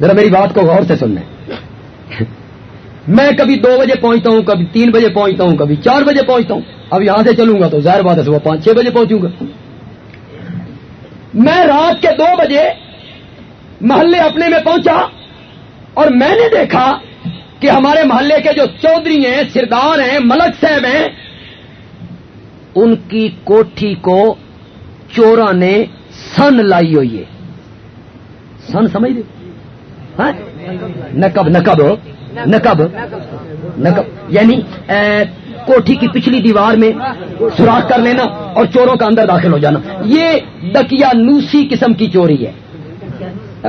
ذرا میری بات کو غور سے سننا میں کبھی دو بجے پہنچتا ہوں، کبھی تین بجے پہنچتا ہوں، کبھی چار بجے پہنچتا ہوں۔ اب یہاں سے چلوں گا تو ظاہر بات ہے صبح پانچ چھ بجے پہنچوں گا۔ میں رات کے دو بجے محلے اپنے میں پہنچا اور میں نے دیکھا کہ ہمارے محلے کے جو چودھری ہیں، سردار ہیں، ملک صاحب ہیں، ان کی کوٹھی کو چورا نے سن لائی ہوئی ہے۔ سن سمجھ دے ہاں؟ نقب نقب نقب نقب یعنی کوٹھی کی پچھلی دیوار میں سوراخ کر لینا اور چوروں کا اندر داخل ہو جانا۔ یہ ڈکیا نوسی قسم کی چوری ہے۔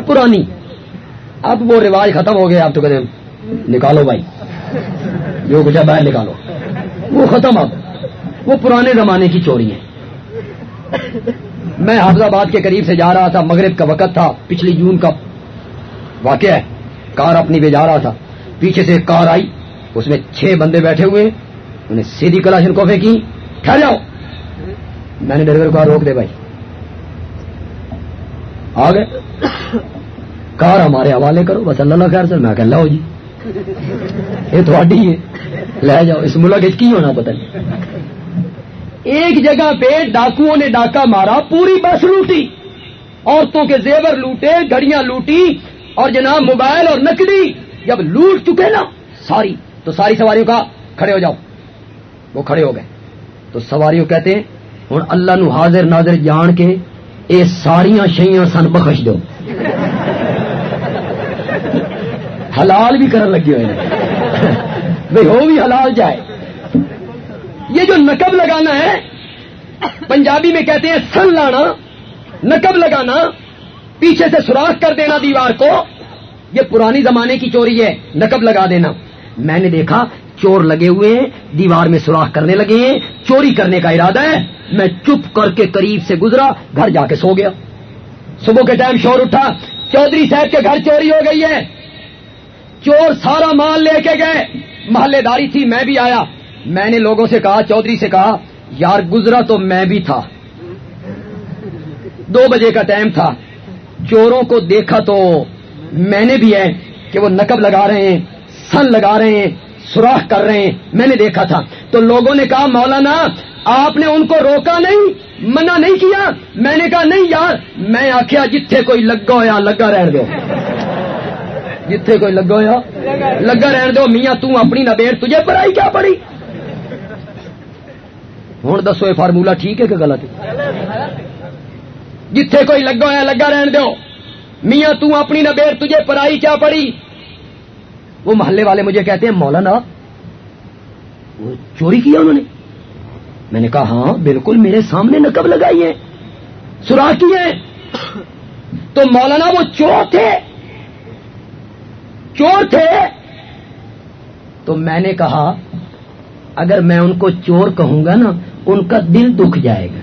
پرانی۔ اب وہ رواج ختم ہو گیا، آپ تو کہتے نکالو بھائی۔ جو کچھ باہر نکالو۔ وہ ختم اب۔ وہ پرانے زمانے کی چوری ہے۔ میں حافظ آباد کے قریب سے جا رہا تھا، مغرب کا وقت تھا، پچھلی جون کا واقعہ ہے۔ کار اپنی پہ جا رہا تھا۔ پیچھے سے ایک کار آئی، اس میں چھ بندے بیٹھے ہوئے انہیں سیدھی کلاشن کوفے کی، ٹھہر جاؤ۔ میں نے ڈرائیور کو روک دے بھائی۔ آ گئے کار ہمارے حوالے کرو، بس اللہ خیر، سر۔ میں کہ جی۔ یہ تھوڑی ہے۔ لے جاؤ۔ اس ملک کی ہونا پتہ نہیں ایک جگہ پہ ڈاکوؤں نے ڈاکہ مارا، پوری بس لوٹی۔ عورتوں کے زیور لوٹے، گھڑیاں لوٹی۔ اور جناب، موبائل اور نکلی جب لوٹ چکے نا، ساری، تو ساری سواریوں کا کھڑے ہو جاؤ۔ وہ کھڑے ہو گئے۔ تو سواریوں کہتے ہیں ہوں اللہ نو حاضر ناظر جان کے اے ساریاں شیاں سن بخش دو۔ حلال بھی کرن لگے ہوئے بھائی ہو بھی حلال جائے۔ یہ جو نقب لگانا ہے، پنجابی میں کہتے ہیں، سن لانا، نقب لگانا، پیچھے سے سوراخ کر دینا دیوار کو۔ یہ پرانی زمانے کی چوری ہے، نقب لگا دینا۔ میں نے دیکھا چور لگے ہوئے ہیں، دیوار میں سوراخ کرنے لگے ہیں، چوری کرنے کا ارادہ ہے۔ میں چپ کر کے قریب سے گزرا، گھر جا کے سو گیا۔ صبح کے ٹائم شور اٹھا، چودھری صاحب کے گھر چوری ہو گئی ہے۔ چور سارا مال لے کے گئے۔ محلے داری تھی، میں بھی آیا۔ میں نے لوگوں سے کہا، چودھری سے کہا، یار گزرا تو میں بھی تھا۔ دو بجے کا ٹائم تھا۔ چوروں کو دیکھا تو میں نے بھی ہے کہ وہ نقب لگا رہے ہیں، سن لگا رہے ہیں، سوراخ کر رہے ہیں، میں نے دیکھا تھا۔ تو لوگوں نے کہا، مولانا، آپ نے ان کو روکا نہیں، منع نہیں کیا؟ میں نے کہا، نہیں یار، میں آخیا جتھے کوئی لگا ہوا، لگا رہن دو۔ جتھے کوئی لگا ہوا، لگا رہن دو۔ میاں توں اپنی نبیر تجھے پڑھائی کیا پڑھی ہوں دسو، یہ فارمولا ٹھیک ہے کہ غلط ہے؟ جتھے کوئی لگا ہوا، لگا رہن دو۔ میاں تو اپنی نبیر تجھے پرائی کیا پڑی؟ وہ محلے والے مجھے کہتے ہیں، مولانا، وہ چوری کیا انہوں نے؟ میں نے کہا ہاں بالکل میرے سامنے نقب لگائی ہے سوراخ کی ہے تو مولانا، وہ چور تھے۔ چور تھے۔ تو میں نے کہا، اگر میں ان کو چور کہوں گا نا، ان کا دل دکھ جائے گا۔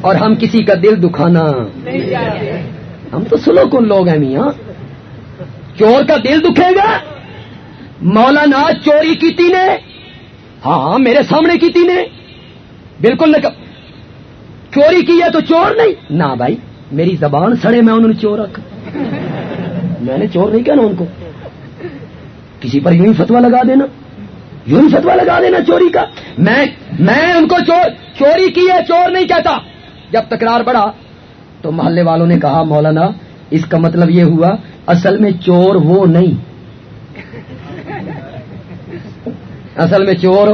اور ہم کسی کا دل دکھانا۔ ہم تو سلو کن لوگ ہیں میاں۔ چور کا دل دکھے گا؟ مولانا چوری کی نے؟ ہاں میرے سامنے کی نے۔ بالکل نہ چوری کی ہے تو چور نہیں؟ نہ بھائی، میری زبان سڑے، میں انہوں نے چور رکھا۔ میں نے چور نہیں کہنا ان کو۔ کسی پر یوں ہی فتوا لگا دینا۔ یوں ہی فتوا لگا دینا چوری کا۔ میں میں ان کو چور چوری کی ہے، چور نہیں کہتا۔ جب تکرار بڑھا تو محلے والوں نے کہا، مولانا، اس کا مطلب یہ ہوا، اصل میں چور وہ نہیں۔ اصل میں چور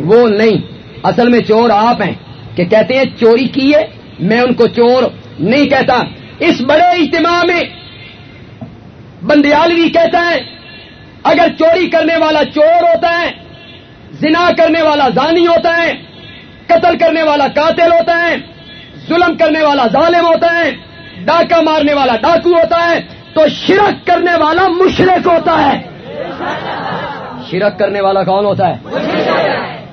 وہ نہیں۔ اصل میں چور آپ ہیں کہ کہتے ہیں، چوری کی ہے، میں ان کو چور نہیں کہتا۔ اس بڑے اجتماع میں بندیالوی کہتا ہے، اگر چوری کرنے والا چور ہوتا ہے، زنا کرنے والا زانی ہوتا ہے، قتل کرنے والا قاتل ہوتا ہے ظلم کرنے والا ظالم ہوتا ہے، ڈاکہ مارنے والا ڈاکو ہوتا ہے، تو شرک کرنے والا مشرق ہوتا ہے۔ شرک کرنے والا کون ہوتا ہے؟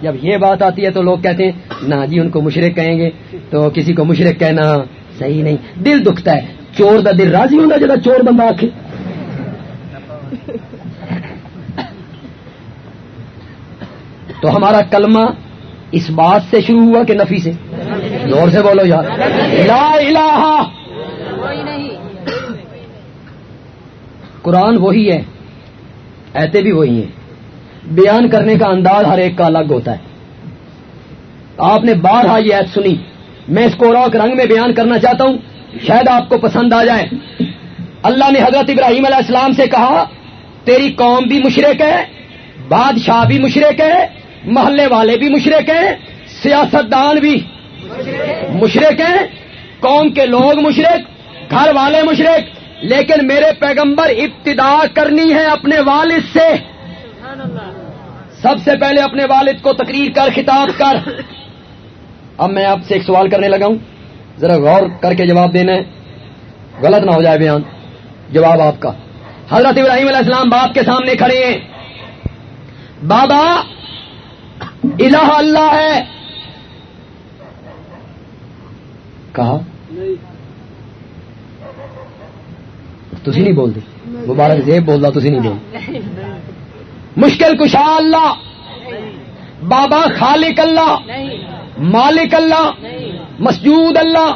جب یہ بات آتی ہے تو لوگ کہتے ہیں، نہ جی ان کو مشرق کہیں گے، تو کسی کو مشرق کہنا صحیح نہیں۔ دل دکھتا ہے، چور دا دل راضی ہوتا جا چور بندہ آخ تو ہمارا کلمہ اس بات سے شروع ہوا کہ نفی سے۔ زور سے بولو یار. لا الہ. قرآن وہی ہے. ایتے بھی وہی ہیں. بیان کرنے کا انداز ہر ایک کا الگ ہوتا ہے. آپ نے بارہا یہ ایت سنی. میں اس کو روک رنگ میں بیان کرنا چاہتا ہوں. شاید آپ کو پسند آ جائے. اللہ نے حضرت ابراہیم علیہ السلام سے کہا تیری قوم بھی مشرق ہے بادشاہ بھی مشرق ہے محلے والے بھی مشرق ہیں سیاست دان بھی مشرق ہیں، قوم کے لوگ مشرق گھر والے مشرق لیکن میرے پیغمبر ابتدا کرنی ہے اپنے والد سے۔ سب سے پہلے اپنے والد کو تقریر کر، خطاب کر۔ اب میں آپ سے ایک سوال کرنے لگا ہوں۔ ذرا غور کر کے جواب دینا ہے۔ غلط نہ ہو جائے بیان۔ جواب آپ کا۔ حضرت ابراہیم علیہ السلام باپ کے سامنے کھڑے ہیں۔ بابا، الہ اللہ ہے۔ کہا؟ تھی نہیں بولتے؟ مبارک زیب بول رہا تھی نہیں بول مشکل کشا اللہ۔ بابا خالق اللہ۔ مالک اللہ۔ مسجود اللہ۔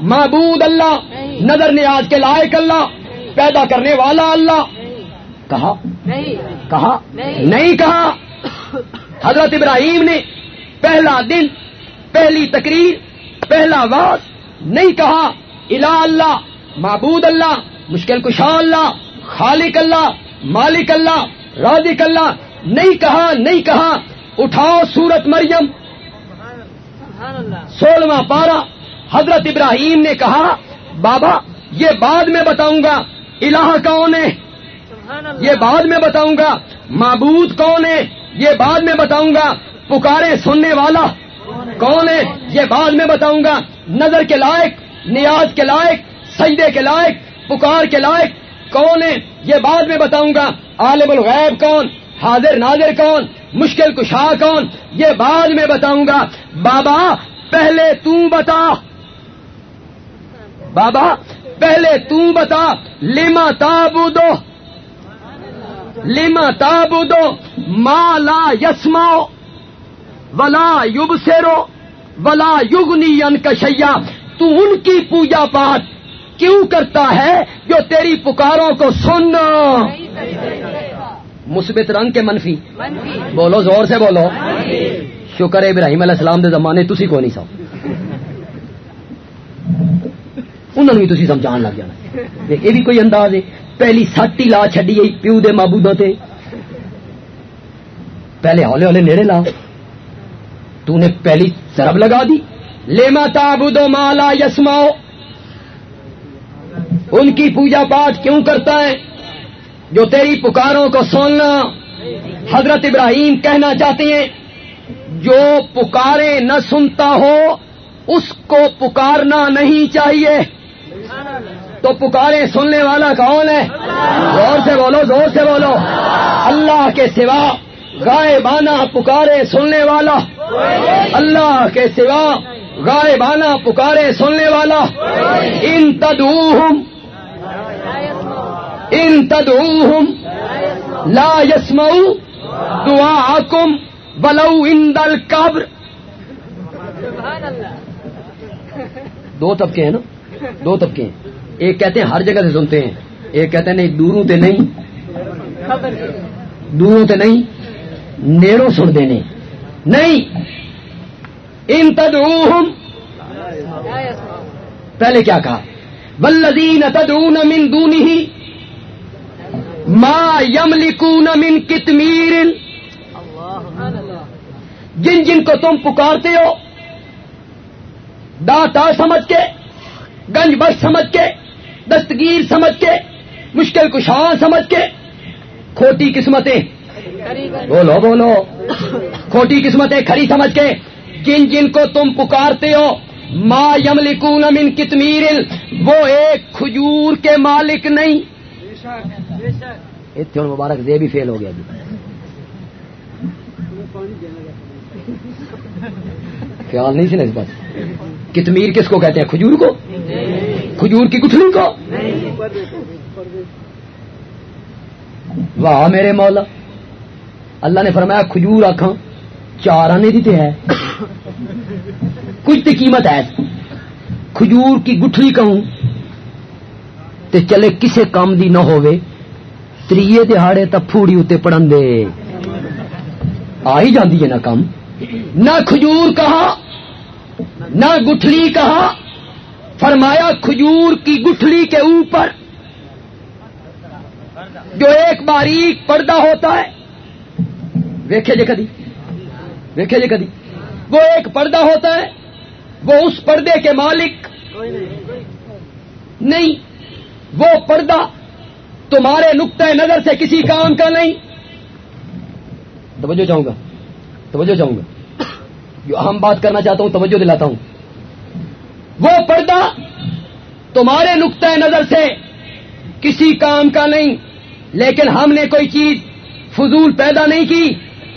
معبود اللہ۔ نظر نیاز کے لائق اللہ۔ پیدا کرنے والا اللہ۔ کہا؟ کہا؟ نہیں۔ کہا۔ حضرت ابراہیم نے پہلا دن پہلی تقریر پہلا واس نہیں کہا، الہ اللہ، معبود اللہ، مشکل کشا اللہ، خالق اللہ، مالک اللہ، رازق اللہ، نہیں کہا نہیں کہا۔ اٹھاؤ سورت مریم۔ سولہواں پارا حضرت ابراہیم نے کہا، بابا، یہ بعد میں بتاؤں گا، الہ کون ہے؟ یہ بعد میں بتاؤں گا، معبود کون ہے؟ یہ بعد میں بتاؤں گا، پکارے سننے والا کون ہے؟ یہ بعد میں بتاؤں گا نظر کے لائق، نیاز کے لائق، سجدے کے لائق، پکار کے لائق، کون ہے؟ یہ بعد میں بتاؤں گا، عالم الغیب کون؟ حاضر ناظر کون؟ مشکل کشا کون؟ یہ بعد میں بتاؤں گا، بابا پہلے تو بتا۔ بابا پہلے تو بتا، لما تابو دو لما تابو دو مالا یسماؤ ولا یوگ سیرو ولا یگنی ان کشیا تو ان کی پوجا پاٹ کیوں کرتا ہے جو تیری پکاروں کو سن؟ مثبت رنگ کے منفی۔ بولو، زور سے بولو۔ شکر ہے ابراہیم علیہ السلام دے زمانے تسی کو نہیں سو انہوں نے بھی تھی سمجھان لگ جانا۔ یہ بھی کوئی انداز ہے۔ پہلی سٹ ہی لا چڈی گئی پیو دے مابودوں تے۔ پہلے ہولے ہولے نیڑے لا۔ تو نے پہلی سرب لگا دی۔ لیما تابودو مالا یسماؤ ان کی پوجا پاٹ کیوں کرتا ہے؟ جو تیری پکاروں کو سننا۔ حضرت ابراہیم کہنا چاہتے ہیں، جو پکارے نہ سنتا ہو، اس کو پکارنا نہیں چاہیے۔ تو پکارے سننے والا کون ہے؟ زور سے بولو، زور سے بولو۔ اللہ کے سوا گائے بانا پکارے سننے والا۔ اللہ کے سوا گائے بانا پکارے سننے والا ان تدوہم ان تدعوهم لا يسمعوا دعاءكم ولو عند القبر۔ دو طبقے ہیں نا؟ دو طبقے ہیں۔ ایک کہتے ہیں ہر جگہ سے سنتے ہیں ایک کہتے ہیں نہیں دوروں تے نہیں۔ دوروں تے نہیں نیڑوں سن دینے۔ نہیں۔ ان تدعوهم پہلے کیا کہا؟ والذین تدعون من دونه ما یملکون من کتمیر۔ جن جن کو تم پکارتے ہو۔ داتا سمجھ کے، گنج بس سمجھ کے، دستگیر سمجھ کے، مشکل کشان سمجھ کے۔ کھوٹی قسمتیں۔ بولو بولو۔ کھوٹی قسمتیں کھری سمجھ کے جن جن کو تم پکارتے ہو ما یملکون من کتمیر وہ ایک کھجور کے مالک نہیں۔ اتنے ہوں مبارک دے بھی فیل ہو گیا جی خیال نہیں سی نا اس بات؟ کتمیر کس کو کہتے ہیں؟ کھجور کو؟ کھجور کی گٹھلی کو؟ واہ میرے مولا۔ اللہ نے فرمایا، کھجور آخا چار آنے دیتے ہے۔ کچھ تو قیمت ہے۔ کھجور کی گٹھلی کہوں تے چلے کسے کام دی نہ ہوئے تریے دہاڑے تا پھوڑی اتنے پڑھن دے۔ آ ہی جاندی ہے نا کم نہ کھجور کہا، نہ گٹھلی کہا۔ فرمایا، کھجور کی گٹھلی کے اوپر جو ایک باریک پردہ ہوتا ہے ویکھے جے کدی ویکھے جے کدی۔ وہ ایک پردہ ہوتا ہے، وہ اس پردے کے مالک۔ نہیں، وہ پردہ تمہارے نقطۂ نظر سے کسی کام کا نہیں۔ توجہ چاہوں گا، توجہ چاہوں گا۔ جو اہم بات کرنا چاہتا ہوں، توجہ دلاتا ہوں۔ وہ پردہ تمہارے نقطۂ نظر سے کسی کام کا نہیں، لیکن ہم نے کوئی چیز فضول پیدا نہیں کی۔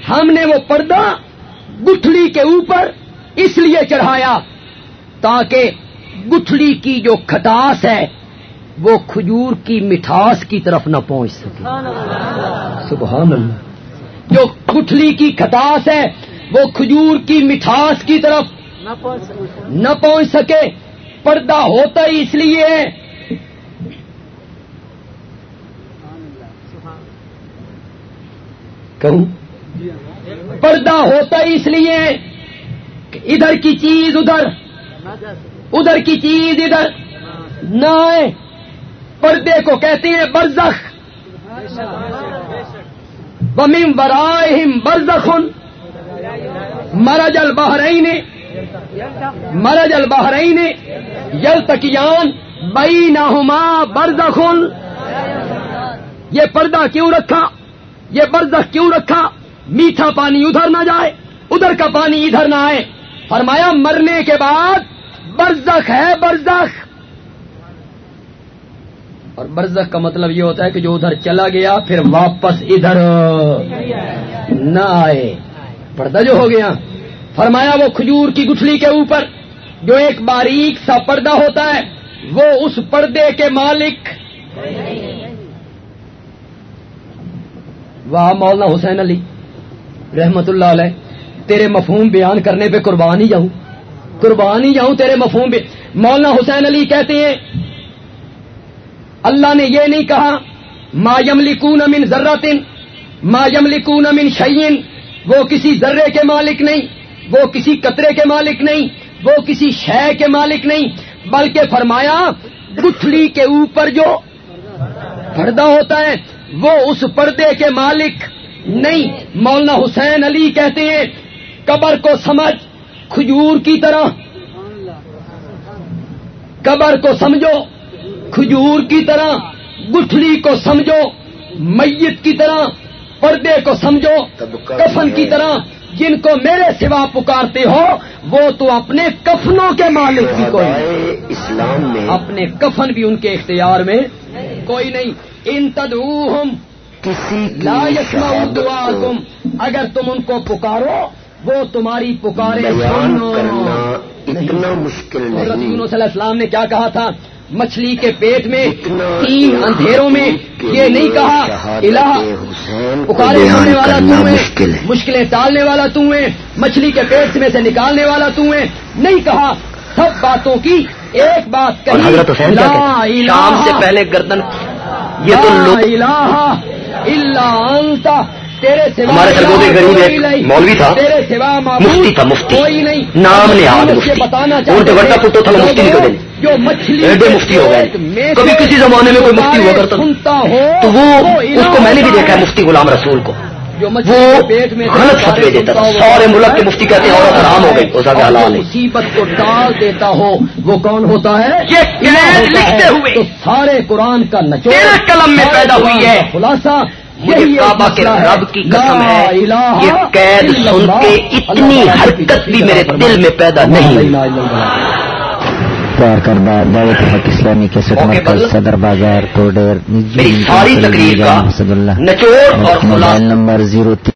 ہم نے وہ پردہ گٹھڑی کے اوپر اس لیے چڑھایا تاکہ گٹھڑی کی جو کھٹاس ہے وہ کھجور کی مٹھاس کی طرف نہ پہنچ سکے۔ سبحان اللہ۔ جو گٹھلی کی کھٹاس ہے وہ کھجور کی مٹھاس کی طرف نہ پہنچ سکے۔ پردہ ہوتا ہی اس لیے ہے۔ کہوں؟ پردہ ہوتا ہی اس لیے کہ ادھر کی چیز ادھر ادھر کی چیز ادھر نہ آئے۔ پردے کو کہتے ہیں برزخ۔ بمیم برائہم برزخن مرج البحرین مرج البحرین یل تکیان بئی نہما برزخن یہ پردہ کیوں رکھا؟ یہ برزخ کیوں رکھا؟ میٹھا پانی ادھر نہ جائے، ادھر کا پانی ادھر نہ آئے۔ فرمایا، مرنے کے بعد برزخ ہے، برزخ۔ اور برزخ کا مطلب یہ ہوتا ہے کہ جو ادھر چلا گیا، پھر واپس ادھر نہ آئے۔ پردہ جو ہو گیا۔ فرمایا، وہ کھجور کی گٹھلی کے اوپر جو ایک باریک سا پردہ ہوتا ہے، وہ اس پردے کے مالک واہ مولانا حسین علی۔ رحمت اللہ علیہ، تیرے مفہوم بیان کرنے پہ قربانی جاؤں۔ قربانی جاؤں تیرے مفہوم پہ۔ مولانا حسین علی کہتے ہیں، اللہ نے یہ نہیں کہا، ما یملی کون امن ذراتن ما یملی کون شعین وہ کسی ذرے کے مالک نہیں، وہ کسی قطرے کے مالک نہیں، وہ کسی شے کے مالک نہیں، بلکہ فرمایا گٹھڑی کے اوپر جو پردہ ہوتا ہے، وہ اس پردے کے مالک نہیں مولانا حسین علی کہتے ہیں قبر کو سمجھ کھجور کی طرح۔ قبر کو سمجھو کھجور کی طرح۔ گٹھڑی کو سمجھو میت کی طرح۔ پردے کو سمجھو کفن کی طرح۔ جن کو میرے سوا پکارتے ہو وہ تو اپنے کفنوں کے مالک بھی کوئی اسلام میں اپنے کفن بھی ان کے اختیار میں کوئی نہیں۔ ان تدعوہم کسی لا کو دعاکم اگر تم ان کو پکارو وہ تمہاری پکارے اتنا مشکل یونس علیہ السلام نے کیا کہا تھا؟ مچھلی کے پیٹ میں تین اندھیروں میں یہ نہیں کہا الہ پکارے سننے والا تو ہے مشکل ہے۔ مشکلیں ٹالنے والا تو ہے مچھلی کے پیٹ میں سے نکالنے والا تو ہے نہیں کہا سب باتوں کی ایک بات کہی۔ حضرت حسین کیا لا کہتے ہیں؟ الہ۔ شام سے پہلے گردن یہ تو لوگ الہ الا انت تیرے ہمارے غریب ایک۔ مولوی تھا۔ مفتی تھا مفتی۔ نام نے آج مفتی۔ اور تو بڑا پٹو تھا مفتی کرے جو مچھلی ایڈے مفتی ہو گئے۔ کبھی کسی زمانے میں کوئی مفتی ہوا کرتا تو وہ اس کو میں نے بھی دیکھا ہے۔ مفتی غلام رسول کو۔ جو پیٹ میں غلط سارے فتوے دیتا تھا سارے ملک کے مفتی کہتے ہیں عورت حرام ہو گئی اس حلال جو ہے مصیبت کو ٹال دیتا ہو وہ کون ہوتا ہے یہ لکھتے۔ ہوئے تو سارے قرآن کا نچوڑ تیرے قلم میں پیدا ہوئی ہے۔ خلاصہ ایک کعبہ کے رب کی قسم ہے یہ قید سن۔ کے اتنی حرکت بھی میرے۔ دل میں پیدا نہیں لا ہوئی الہ الا اللہ۔ تیار کردہ دعوت حق اسلامی کے مرکز بدل۔ صدر بازار ساری تقریر کا اللہ نچوڑ اور موبائل نمبر زیرو